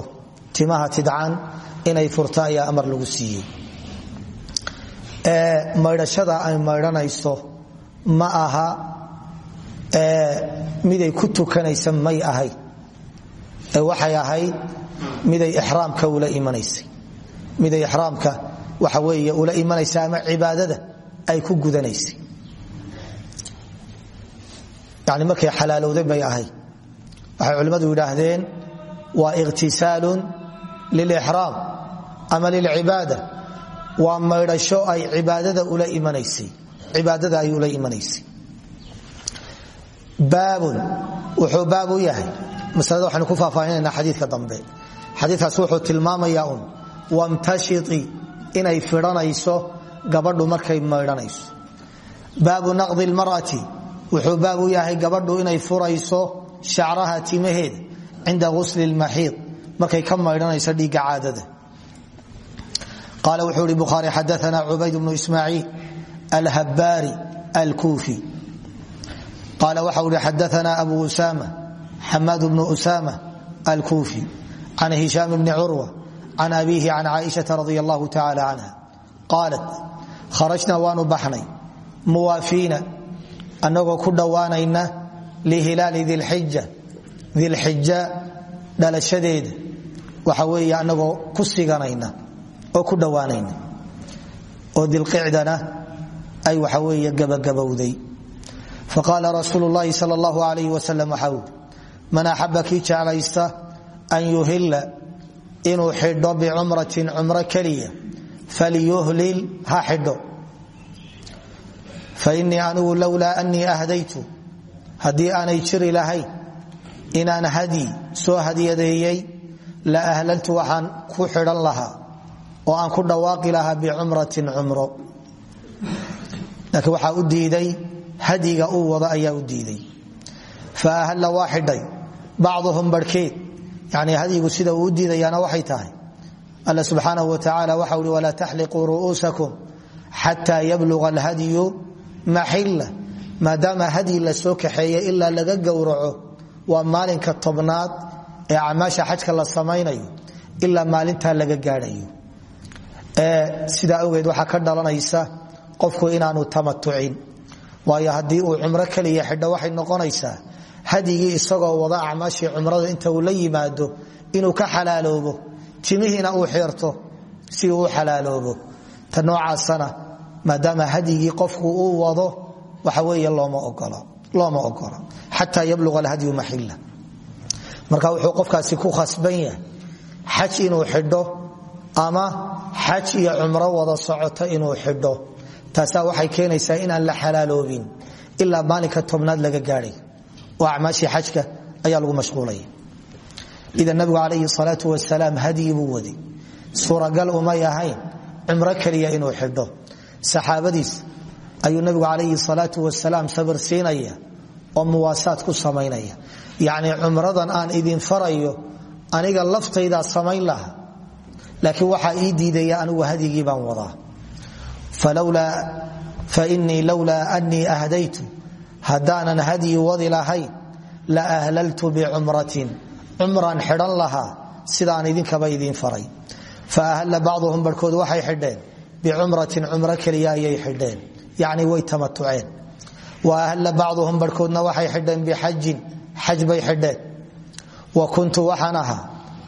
Speaker 1: Timaha tidcan inay furto ayaa amar lagu siiyey. Maydhashada ay maydhanayso ma aha miday ku tukanaysa may ahayd ee waxay ahayd miday ixraamka ula imanaysay miday ixraamka waxa weeye ula imanaysa ama cibaadada ay ku gudanaysay. Yani markay xalaalowday bay ahayd. Waxay culimmadu yidhaahdeen waa ikhtisaalun lilixraam ama lilcibaada waa maydhasho ay cibaadada ula imanaysay. Cibaadada ay ula imanaysay. Baabun wuxuu baab u yahay. Maslada waxaynu ku faahfaahinayna xadiidka dambe. Xadiikaas wuxuu tilmaamayaa un wamtashii inay fidhanayso gabadhu markay maydhanayso. Baabu naqdi lmar'ati wuxuu baab u yahay gabadhu inay furayso shacraha timaheeda cinda ghusli lmaxiid markay ka maydhanayso dhiigga caadada. Qaala wuxuu ihi bukhaari xadaana cubayd bnu ismaaciil alhabbaari alkuufi. Qaala waxa uhi xadaana abu usama xamaad bnu usama alkuufi can hishaam bni curwa can abiihi can caaishaa radi allahu tacala canha qaalat kharajna waanu baxnay muwaafiina annagoo ku dhowaanayna lihilaali dilxija dilxija dhalashadeeda waxa weeye annagoo ku siganayna oo ku dhowaanayna oo dilqicdana ay waxa weeye gabagabowday faqaala rasuulu llaahi sal allahu alayh wasalam waxaa ui man axaba kii jeclaysta an yuhilla inuu xidho bicumratin cumro keliya falyuhlil ha xidho. Fainii anigu lowlaa anii ahdaytu haddii aanay jiri lahayn inaan hadyi soo hadiyadeeyey la ahlaltu waxaan ku xidhan lahaa oo aan ku dhawaaqi lahaa bicumratin cumro. Laakiin waxaa u diiday hadyiga uu wado ayaa u diiday. Fa ahalla waa xidhay bacduhum yani hadyigu sida uu u diidayaana waxay tahay. Alla subxaanahu wa tacaala waxa uhi walaa taxliquu ru'uusakum xataa yabluga alhadyu maxilla maadaama hadyi la soo kaxeeye ilaa laga gowraco waa maalinka tobnaad ee acmaasha xajka la samaynayo ilaa maalintaa laga gaadhayo. Sidaa awgeed waxaa ka dhalanaysa qofku inaanu tamatucin waayo hadyigii isagoo wada acmaashii cumrada inta uu la yimaado inuu ka xalaaloobo timihiina uu xirto si uu u xalaaloobo. Ta noocaasana maadaama hadyigii qofku uu wado waxa weeye looma ogola xataa yabluga alhadyu maxila marka wuxuu qofkaasi ku khasban yahay xaj inuu xidho ama xaj iyo cumro wada socoto inuu xidho. Taasaa waxay keenaysaa inaan la xalaaloobin ilaa maalinka tobnaad laga gaadhay oo acmaashii xajka ayaa lagu mashquulaya idan nabigu calayhi salaau wasalaam hadyi buu waday. Suuragal umay ahayn cumro keliya inuu xidho. Saxaabadiis ayuu nabigu calayhi salaau wasalaam sabir siinaya oo muwaasaad ku samaynaya. Yacnii cumradan aan idin farayo aniga laftaydaa samayn laha. Laakiin waxaa ii diidaya anigu hadyigii baan wadaa. Fainii lowlaa anii haddaanan hadyi wadi lahayn la ahlaltu bicumratin cumran xidhan lahaa sidaan idinkaba idiin faray. Fa ahalla bacduhum barhkood waxay xidheen bicumratin cumro keliya ayay xidheen. Yacni way tamatuceen wa ahalla bacduhum barhkoodna waxay xidheen bixajin xaj bay xidheen. Wa kuntu waxaan ahaa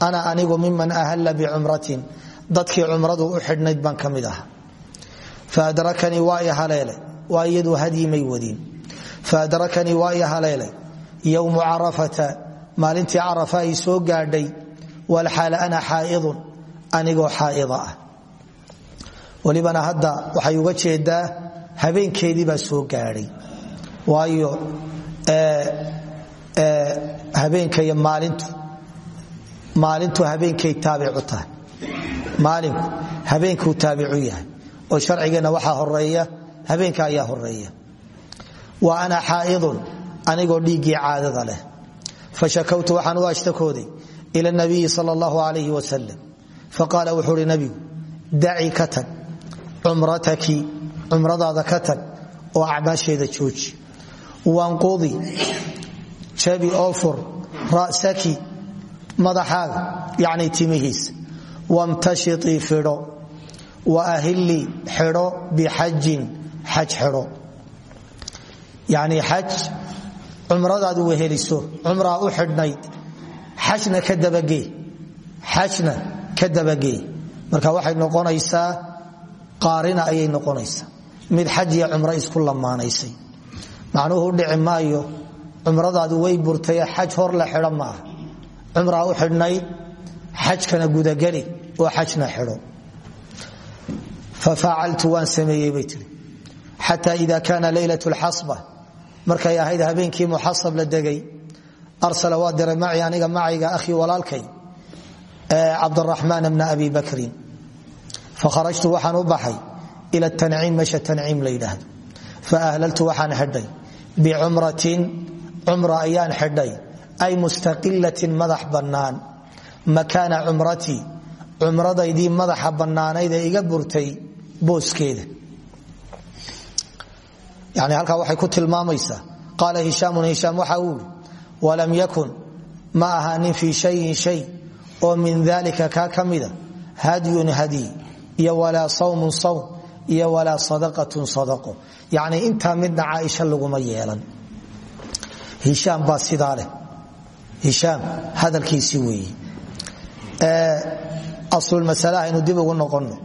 Speaker 1: ana anigu miman ahalla bicumratin dadkii cumradu u xidhnayd faadrakanii waa i haleele yowmu carafata maalintii carafa ay soo gaadhay walxaal ana xaaidun anigoo xaaida ah walibana hadda waxay uga jeedaa habeenkeedii baa soo gaadhay waayo habeenka iyo maalintu maalintu habeenkay taabicu tahay maalinku habeenkuu taabicu yahay oo sharcigeenna waxaa horreeya habeenka ayaa horreeya wa ana xaaidun anigoo dhiiggii caadada leh. Fashakawtu waxaan u ashtakooday ila nabiyi sal allahu alayh wasalam faqaala wuxuu uhi nabigu daci ka tag cumrataki cumradaada ka tag oo acmaasheeda jooji. Wanqudi jabi oo fur ra'saki madaxaaga yacni timihiisa. Wamtashitii fidho wa ahillii xidho bixajin xaj xidho yacni xaj cumradaad weheliso cumraa u xidhnayd xajna ka dabagee xajna ka dabagee marka waxay noqonaysaa qaarina ayay noqonaysaa. Mid xaj iyo cumro isku lamaanaysay macnuhu dhici maayo cumradaadu way burtaye xaj hor la xidho maaha. Cumraa u xidhnayd xajkana oo xajna xidho. Fafaacaltu waan sameeyey bay tii xata ida kaana markay ahayd habeenkii muxasab la degay. Arsala waa diray maci aniga macayga ahii walaalkay cabdaraxmaan bna abi bakrin fakharajtu waxaan u baxay ila tanciim meesha tanciim la yidhaahdo. Faahlaltu waxaan xidhay bicumratin cumra ayaan xidhay ay mustaqilatin madax bannaan. Makaana cumratii cumradaydii madaxa bannaanayd iga burtay booskeeda yani halkaa waxay ku tilmaamaysaa. Qaala hishaamun hishaam waxa uu yii walam yakun ma ahaanin fii shayin shay oo min dalika ka mida hadyun hadyi iyo walaa sawmun sawm iyo walaa sadaqatun sadaqo. Yacni intaa midna caaisha laguma yeelan. Hishaam baa sidaa leh. Hishaam hadalkiisii weeye aslulmasale aynu dib ugu noqonno.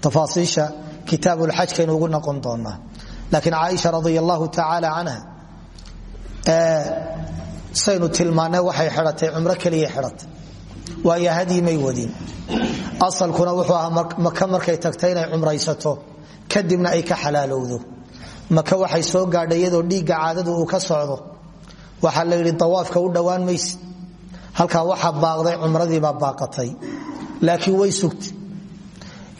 Speaker 1: Tafaasiisha kitaabulxajkaynu ugu noqon doonaa laakiin caaisha radi allahu tacaala canha saynu tilmaannay waxay xidhatay cumro keliya xidhatay waayo hadyi may wadin. Asalkuna wuxuu ahaa maka markay tagtay inay cumraysato kadibna ay ka maka waxay soo gaadhay iyadoo dhiigga caadadu uu ka socdo. Waxaa la yidhi dawaafka u dhowaan maysid halkaa waxaa baaqday cumradiibaa baaqatay. Laakiin way sugtay.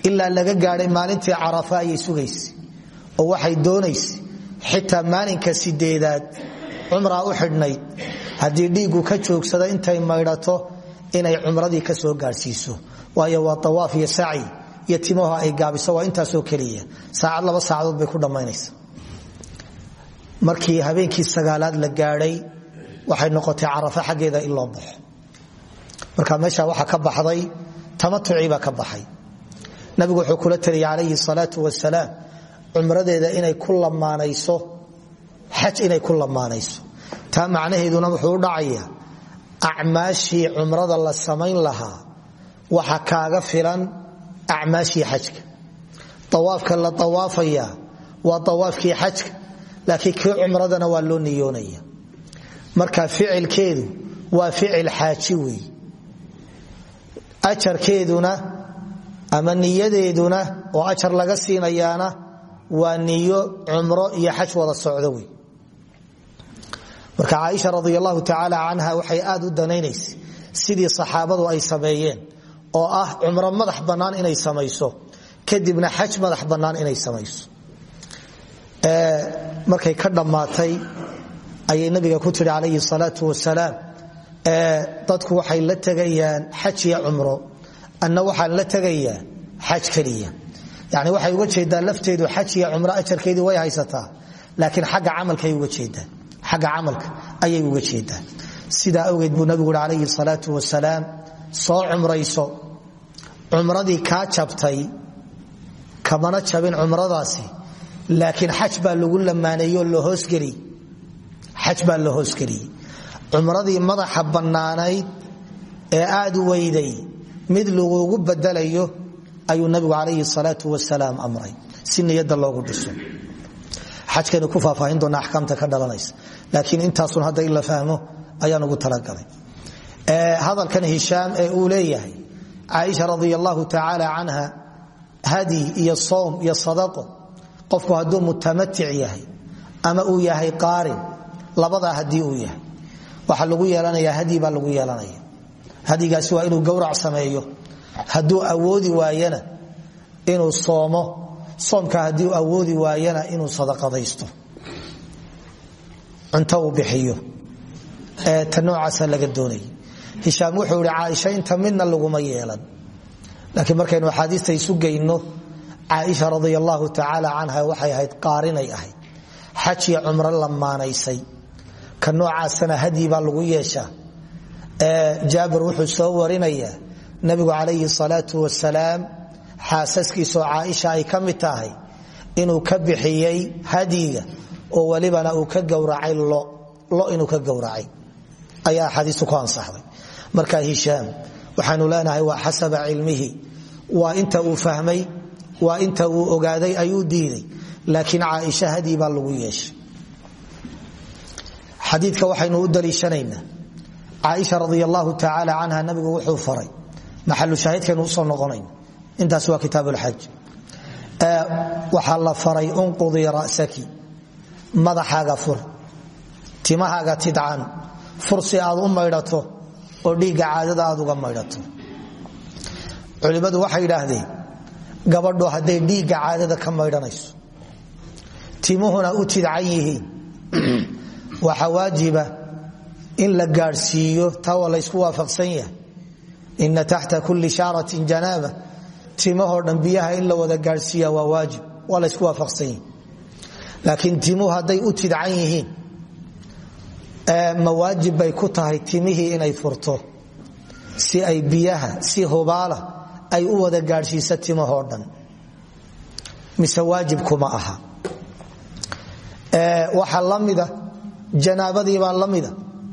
Speaker 1: Ilaa laga gaadhay maalintii carafa ayay sugaysa oo waxay doonaysa xitaa maalinka sideedaad cumraa u xidhnayd haddii dhiiggu ka joogsada intay maydhato inay cumradii ka soo gaadhsiiso. Waayo waa awaaf iyo sacyi iyo ay gaabiso waa intaasoo keliya. Saacad laba saacadood bay ku dhammaynaysa. Markii habeenkii sagaalaad la gaadhay waxay noqotay carafa xaggeeda in loo marka meesha waxaa ka baxday tamatuciibaa ka baxay. Nabigu wuxuu kula taliyay calayhi salaau wasalaam cumradeeda inay ku lamaanayso xaj inay ku lamaanayso taa macnaheeduna wuxuu u dhacaya acmaashii la samayn lahaa waxa kaaga filan acmaashii xajka. Awaafka la awaafaya waa awaafkii xajka laakiin kii cumradana waa loo niyoonaya. Marka ficilkeedu waa ficil xaaji ajarkeeduna ama niyadeeduna oo ajar laga siinayaana waa niyo iyo xaj wada socdo wey. Marka caaisha radi allahu tacaala waxay aad u danaynaysay sidii saxaabadu ay sameeyeen oo ah cumro madax bannaan inay samayso kadibna xaj madax bannaan inay samayso. Markay ka dhammaatay ayay nabiga ku tihi calayhi salaau wasalaam dadku waxay la tegayaan xaj iyo cumro anna waxaan la tegayaa xaj keliya yani waxay uga jeedaa lafteedu xaj iyo cumro ajarkeedii way haysataa laakiin xagga camalka ayay uga jeedaan. Sidaa awgeed buu nabigu ui salaau wasalaam soo cumrayso cumradii kaa jabtay kamana jabin cumradaasi. Laakiin xaj baa lagu lamaaneeyo xaj baa la hoosgeliyey cumradii madaxa bannaanayd ee aad weyday mid lagugu badalayo ayuu nabigu calayhi salaau wasalaam amray. Si niyada loogu dhiso. Xajkaynu ku faahfaahin doona axkaamta ka dhalanaysa. Laakiin intaasun hadda in la fahmo ayaan ugu talagalay. Hadalkan hishaam ee uu leeyahay caaisha radi allahu tacaala canha hadi iyo soom iyo sadaqo qofku hadduu mutamatic yahay ama uu yahay qaarin labadaa haddii uu yahay. Waxaa lagu yeelanaya hadyi baa lagu yeelanaya hadyigaasi waa inuu gowrac sameeyo hadduu awoodi waayana inuu soomo soomka haddii awoodi waayana inuu sadaqadaysto. Cunto uu bixiyo. Ee ta laga doonaya hishaam wuxuu ihi caaisha inta midna laguma yeelan. Laakiin markaynu axaadiista isu geyno caaisha radia allahu tacaala waxay ahayd qaarinay ahayd. Xaj iyo cumro lamaanaysay ka noocaasana hadyi baa lagu yeeshaa. Jaabir wuxuu soo warinayaa nabigu calayhi salaau wasalaam xaasaskiisoo caaisha ay ka mid tahay inuu ka bixiyey hadyiga oo welibana uu ka gowracay lo inuu ka gowracay. Ayaa axaadiistu ku ansaxday. Marka hishaam waxaanu leenahay waa xasaba cilmihi. Waa inta uu fahmay waa inta uu ogaaday ayuu diiday laakiin caaisha hadyi baa lagu yeeshay. Xadiidka waxaynu u daliishanaynaa. Caaisha radi allahu tacaala nabigu wuxuu faray maxalu shaahidkaynu u soo noqonayn. Intaas waa kitaab lxaj waxaa la faray unqudii rasaki madaxaaga fur timahaaga tidcan fur si aad u maydhato oo dhiigga caadada aad uga maydhato. Culimmadu waxay idhaahdeen gabadhu hadday dhiigga caadada ka maydhanayso timuhuna u tidcan yihiin. Waxaa waajiba in la gaadhsiiyo taa waa laysku ina taxta kulli shaaratin janaaba timahoo dhan biyaha in la wada gaadhsiiya waa waajib waa laysku waafaqsan yahay. Laakiin timuhu hadday u tidcan yihiin mawaajib bay ku tahay timihii inay furto. Si ay biyaha si hubaala ay u wada gaadhsiisa timahoo dhan. Mise waajib kuma aha. Waxaa la mida janaabadiibaa la mida.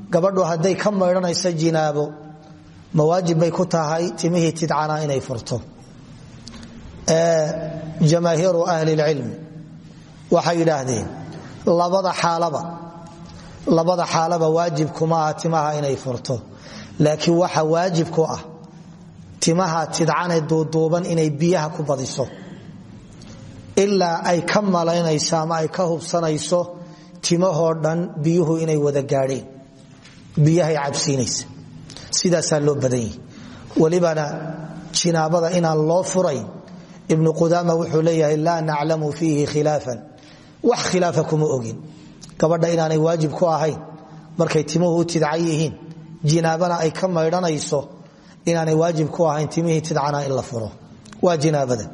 Speaker 1: Gabadhu hadday ka maydhanayso jinaabo mawaajib bay ku tahay timihii tidcanaa inay furto. Jamaahiiru ahli lcilmi waxay yidhaahdeen labada xaalaba labada xaalaba waajib kuma ah timaha inay furto. Laakiin waxa waajib ku ah timaha tidcanee duuduuban inay biyaha ku badiso. Ilaa ay ka malaynayso ama ay ka hubsanayso timahoo dhan biyuhu inay wada gaadheen biyahay cabsiinaysa sidaasaa loo badan yihi welibana jinaabada inaan loo furayn ibnu qudaama wuxuu leeyahay laa naclamu fiihi khilaafan. Wax khilaafa kuma gabadha inaanay waajib ku ahayn markay timuhu u yihiin jinaabana ay ka maydhanayso inaanay waajib ku ahayn timihii tidcana in furo. Waa jinaabada.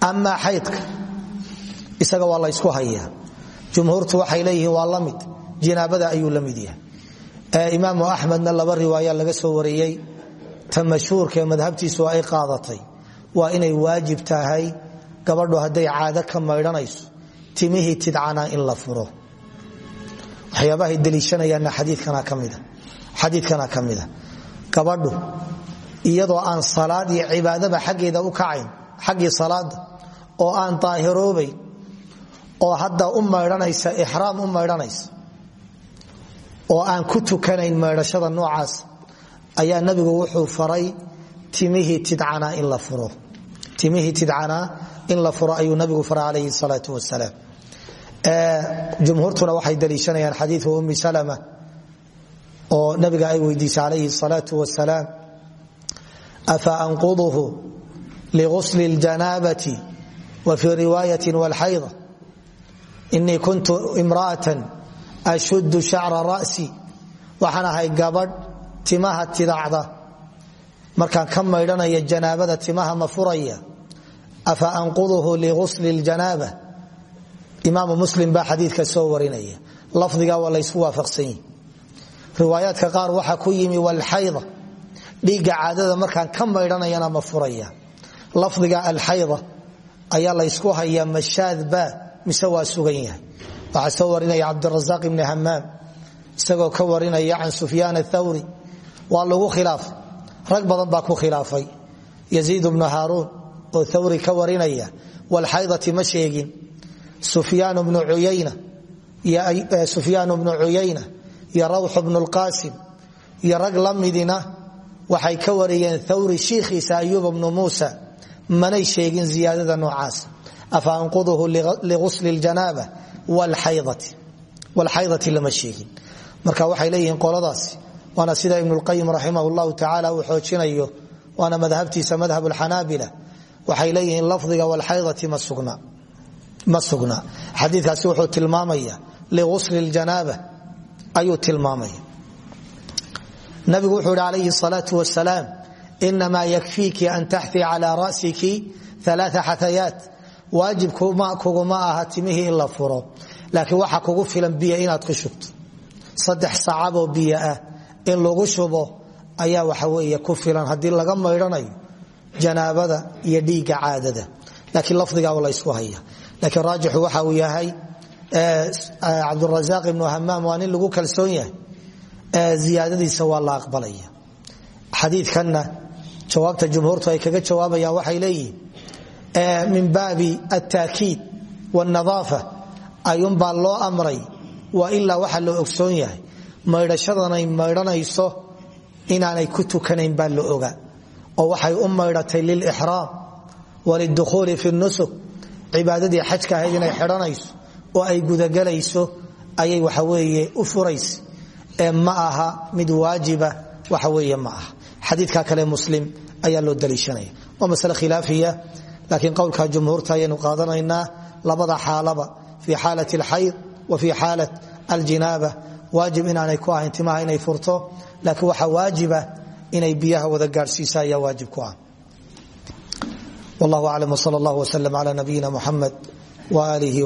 Speaker 1: Amaa xaydka isaga waa la ysku hayaa. Jumhuurtu waxay leeyihiin waa la jinaabada ayuu la yahay imaamu axmedna laba riwaaya laga soo wariyey. Ta mashhuurka ee madhabtiisu ay qaadatay. Waa inay waajib tahay. Gabadhu hadday caado ka maydhanayso timihii tidcana in la furo. Waxyaabahay deliishanayaanna xadiikana ka mida. Gabadhu iyadoo aan salaad iyo cibaadaba xaggeeda u kacayn xaggii salaada oo aan daahiroobayn oo hadda u maydhanaysa ixraam u maydhanaysa oo aan ku tukanayn maydhashada noocaas ayaa nabigu wuxuu faray timihii tidcanaa in la furo. Ayuu nabigu faray calayhi salaatu wasalaam jumhuurtuna waxay daliishanayaan xadiiu ummi salama oo nabiga ay weydiisay calayhi salaatu wasalaam afa anquduhu ligusli ljanaabati wa fii riwaayati wlxayda inii kuntu ashudu shacra ra'si waxaan ahay gabadh timaha tidacda markaan ka maydhanaya janaabada timaha ma afa anquduhu ligusli ljanaaba imaamu muslim baa xadiidka soo warinaya lafdiga waa laysku waafaqsan yihi riwaayaadka qaar waxaa ku yimi walxayda dhiigga caadada markaan ka maydhanayana ma furaya lafdiga alxayda ayaa laysku hayaa mashaadba mise waa sugan yahay waxaa soo warinaya cabdirasaaq ibni hamaam isagoo ka warinaya can sufyaan athawri waa lagu khilaafay rag badan baa ku khilaafay. Yaziid bnu haaruun oo thawri ka warinaya walxaydati ma sheegin sufyaan bnu cuyayna iyo rawx bnu lqaasim iyo rag la midina waxay ka wariyeen thawri shiikhiisa ayuub bnu muusa manay sheegin wlxaydati lama sheegin. Marka waxay leeyihiin qoladaasi waana sida ibnu lqayim raximah llahu tacaala uu xoojinayo waana madhabtiisa madhab lxanaabila waxay leeyihiin lafdiga wlxaydati ma sugna xadiikaasi wuxuu tilmaamaya liusli ljanaaba ayuu tilmaamaya. Nabigu wuxuu hi alayhi salaau wasalaam inamaa an taxfi cala rasiki alaa xatayaat waajib kuguma aha timihii in la furo. Laakiin waxa kugu filan biyo inaad ku shubto. Saddex sacaboo biyo ah in lagu shubo ayaa waxa weeye ku filan haddii laga maydhanayo janaabada iyo dhiigga caadada. Laakiin lafdigaa la ysku haya laakiin raajixu waxa uu yahay cabdurasaaq ibnu hamaam waa nin lagu kalsoon yahay. Ziyaadadiisa waa la aqbalaya. Xadiidkanna jawaabta jumhuurtu ay kaga jawaabayaan waxay leeyihiin min baabi altaakiid wاnadaafa ayuunbaa loo amray waa ilaa waxa loo ogsoon yahay maydhashadanay maydhanayso inaanay ku tukanayn baa la oga oo waxay u maydhatay lilixraam walidukhuuli fi nusuk. Cibaadadii xajka ahayd inay xidhanayso oo ay gudagelayso ayay waxaweeye u furaysa. Ee ma aha mid waajiba waxa weeye ma aha. Xadiidka kale muslim ayaa loo daliishanaya. Waa masale khilaafiya laakiin qowlka jumhuurta ayaynu qaadanaynaa labada xaalaba fii xaalat alxayd wa fii xaalat aljinaaba. Waajib inaanay ku ahayn timaha inay furto laakiin waxaa waajiba inay biyaha wada gaadhsiisa ayaa waajib ku ah. Wallahu aclam wsal allah wslm cla nabiyina muxamed waaalihi